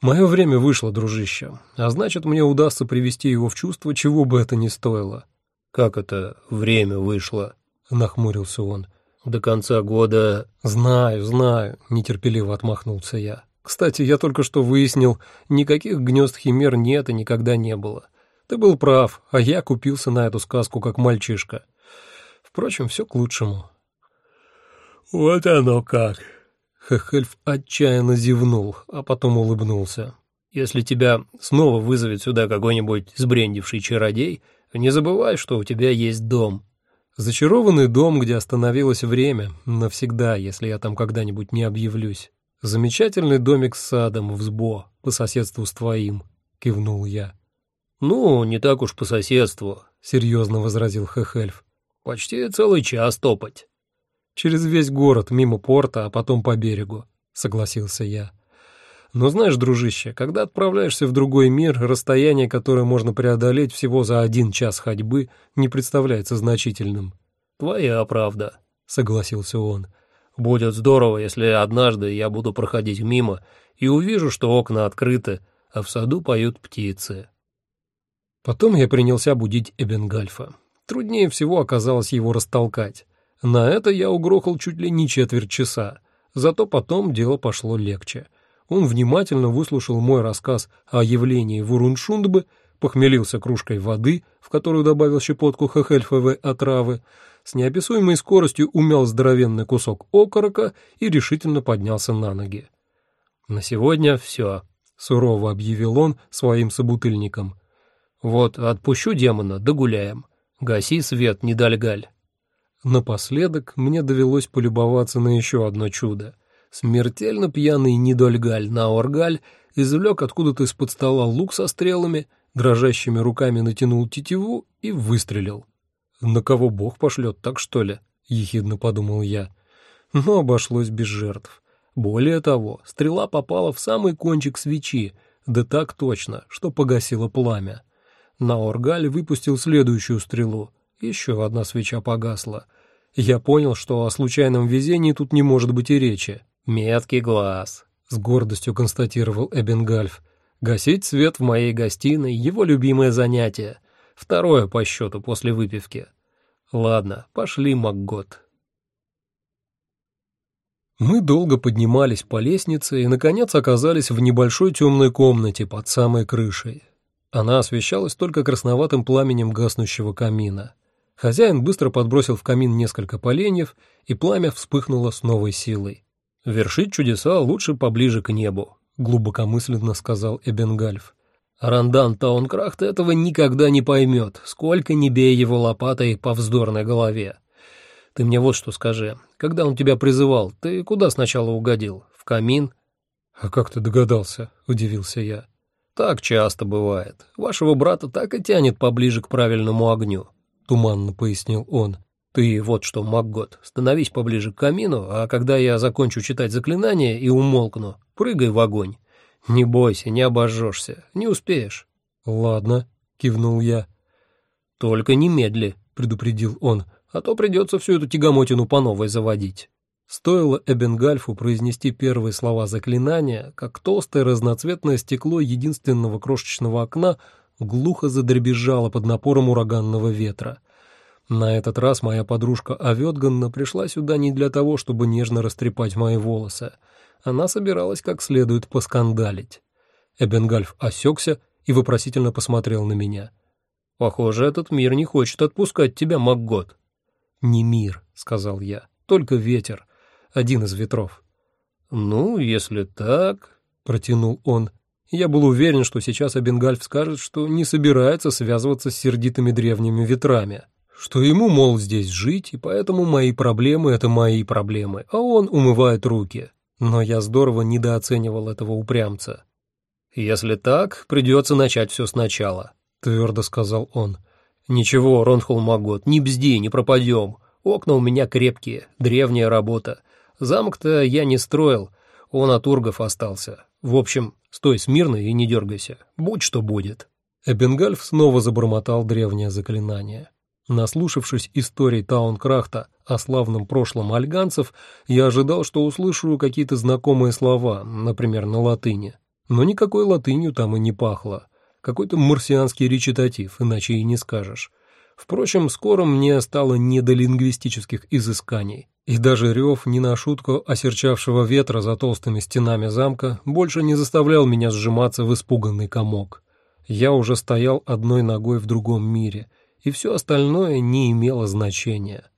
«Мое время вышло, дружище, а значит, мне удастся привести его в чувство, чего бы это ни стоило». «Как это время вышло?» Нахмурился он. «До конца года...» «Знаю, знаю», — нетерпеливо отмахнулся я. «Кстати, я только что выяснил, никаких гнезд химер нет и никогда не было. Ты был прав, а я купился на эту сказку как мальчишка. Впрочем, все к лучшему». «Вот оно как!» Хехельф отчаянно зевнул, а потом улыбнулся. «Если тебя снова вызовет сюда какой-нибудь сбрендивший чародей, не забывай, что у тебя есть дом». Зачарованный дом, где остановилось время, навсегда, если я там когда-нибудь не объявлюсь. Замечательный домик с садом в Сбо, по соседству с твоим, кивнул я. Ну, не так уж по соседству, серьезно возразил Хехельф. Почти целый час топать. Через весь город, мимо порта, а потом по берегу, согласился я. Но знаешь, дружище, когда отправляешься в другой мир, расстояние, которое можно преодолеть всего за один час ходьбы, не представляется значительным. «Твоя правда», — согласился он. «Будет здорово, если однажды я буду проходить мимо и увижу, что окна открыты, а в саду поют птицы». Потом я принялся будить Эбенгальфа. Труднее всего оказалось его растолкать. На это я угрохал чуть ли не четверть часа, зато потом дело пошло легче — он внимательно выслушал мой рассказ о явлении Вуруншундбы, похмелился кружкой воды, в которую добавил щепотку хехельфовой отравы, с неописуемой скоростью умял здоровенный кусок окорока и решительно поднялся на ноги. «На сегодня все», — сурово объявил он своим собутыльникам. «Вот, отпущу демона, догуляем. Гаси свет, не даль Напоследок мне довелось полюбоваться на еще одно чудо. Смертельно пьяный Нидольгаль Наоргаль извлек откуда-то из-под стола лук со стрелами, дрожащими руками натянул тетиву и выстрелил. «На кого Бог пошлет, так что ли?» — ехидно подумал я. Но обошлось без жертв. Более того, стрела попала в самый кончик свечи, да так точно, что погасила пламя. Наоргаль выпустил следующую стрелу. Еще одна свеча погасла. Я понял, что о случайном везении тут не может быть и речи. «Меткий глаз», — с гордостью констатировал Эбенгальф. «Гасить свет в моей гостиной — его любимое занятие. Второе по счету после выпивки. Ладно, пошли, Макгот». Мы долго поднимались по лестнице и, наконец, оказались в небольшой темной комнате под самой крышей. Она освещалась только красноватым пламенем гаснущего камина. Хозяин быстро подбросил в камин несколько поленьев, и пламя вспыхнуло с новой силой. «Вершить чудеса лучше поближе к небу», — глубокомысленно сказал Эбенгальф. «Рандан Таункрахт этого никогда не поймет, сколько не бей его лопатой по вздорной голове. Ты мне вот что скажи. Когда он тебя призывал, ты куда сначала угодил? В камин?» «А как ты догадался?» — удивился я. «Так часто бывает. Вашего брата так и тянет поближе к правильному огню», — туманно пояснил он. «Ты вот что, Макгот, становись поближе к камину, а когда я закончу читать заклинание и умолкну, прыгай в огонь. Не бойся, не обожжешься, не успеешь». «Ладно», — кивнул я. «Только немедли», — предупредил он, а то придется всю эту тягомотину по новой заводить. Стоило Эбенгальфу произнести первые слова заклинания, как толстое разноцветное стекло единственного крошечного окна глухо задребезжало под напором ураганного ветра. На этот раз моя подружка Авёдганна пришла сюда не для того, чтобы нежно растрепать мои волосы. Она собиралась как следует поскандалить. Эбенгальф осекся и вопросительно посмотрел на меня. «Похоже, этот мир не хочет отпускать тебя, Макгот», «Не мир», — сказал я, — «только ветер, один из ветров». «Ну, если так», — протянул он, — я был уверен, что сейчас Абенгальф скажет, что не собирается связываться с сердитыми древними ветрами, что ему, мол, здесь жить, и поэтому мои проблемы — это мои проблемы, а он умывает руки. Но я здорово недооценивал этого упрямца. «Если так, придется начать все сначала», — твердо сказал он. «Ничего, Ронхул Магот, не бзди, не пропадем. Окна у меня крепкие, древняя работа. Замок-то я не строил, он от ургов остался. В общем, стой смирно и не дергайся, будь что будет». Эбенгальф снова забормотал древнее заклинание. Наслушавшись историй Таункрахта о славном прошлом альганцев, я ожидал, что услышу какие-то знакомые слова, например, на латыни. Но никакой латынью там и не пахло. Какой-то марсианский речитатив, иначе и не скажешь. Впрочем, скоро мне стало не до лингвистических изысканий, и даже рев не на шутку осерчавшего ветра за толстыми стенами замка больше не заставлял меня сжиматься в испуганный комок. Я уже стоял одной ногой в другом мире, и все остальное не имело значения.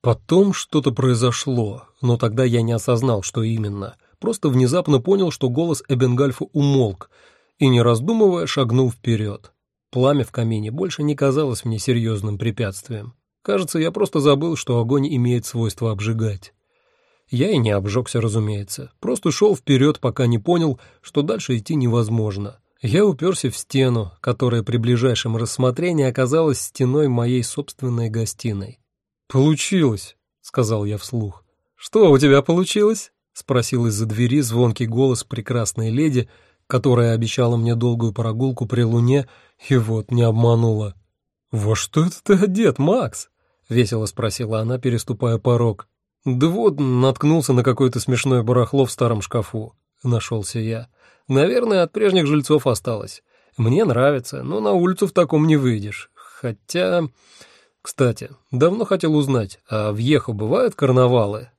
Потом что-то произошло, но тогда я не осознал, что именно. Просто внезапно понял, что голос Эбенгальфа умолк, и, не раздумывая, шагнул вперед. Пламя в камине больше не казалось мне серьезным препятствием. Кажется, я просто забыл, что огонь имеет свойство обжигать. Я и не обжегся, разумеется, просто шел вперед, пока не понял, что дальше идти невозможно. Я уперся в стену, которая при ближайшем рассмотрении оказалась стеной моей собственной гостиной. «Получилось», — сказал я вслух. «Что у тебя получилось?» — спросил из-за двери звонкий голос прекрасной леди, которая обещала мне долгую прогулку при луне, и вот не обманула. «Во что это ты одет, Макс?» — весело спросила она, переступая порог. «Да вот, наткнулся на какое-то смешное барахло в старом шкафу», — нашелся я. «Наверное, от прежних жильцов осталось. Мне нравится, но на улицу в таком не выйдешь. Хотя... Кстати, давно хотел узнать, а в Ехо бывают карнавалы?»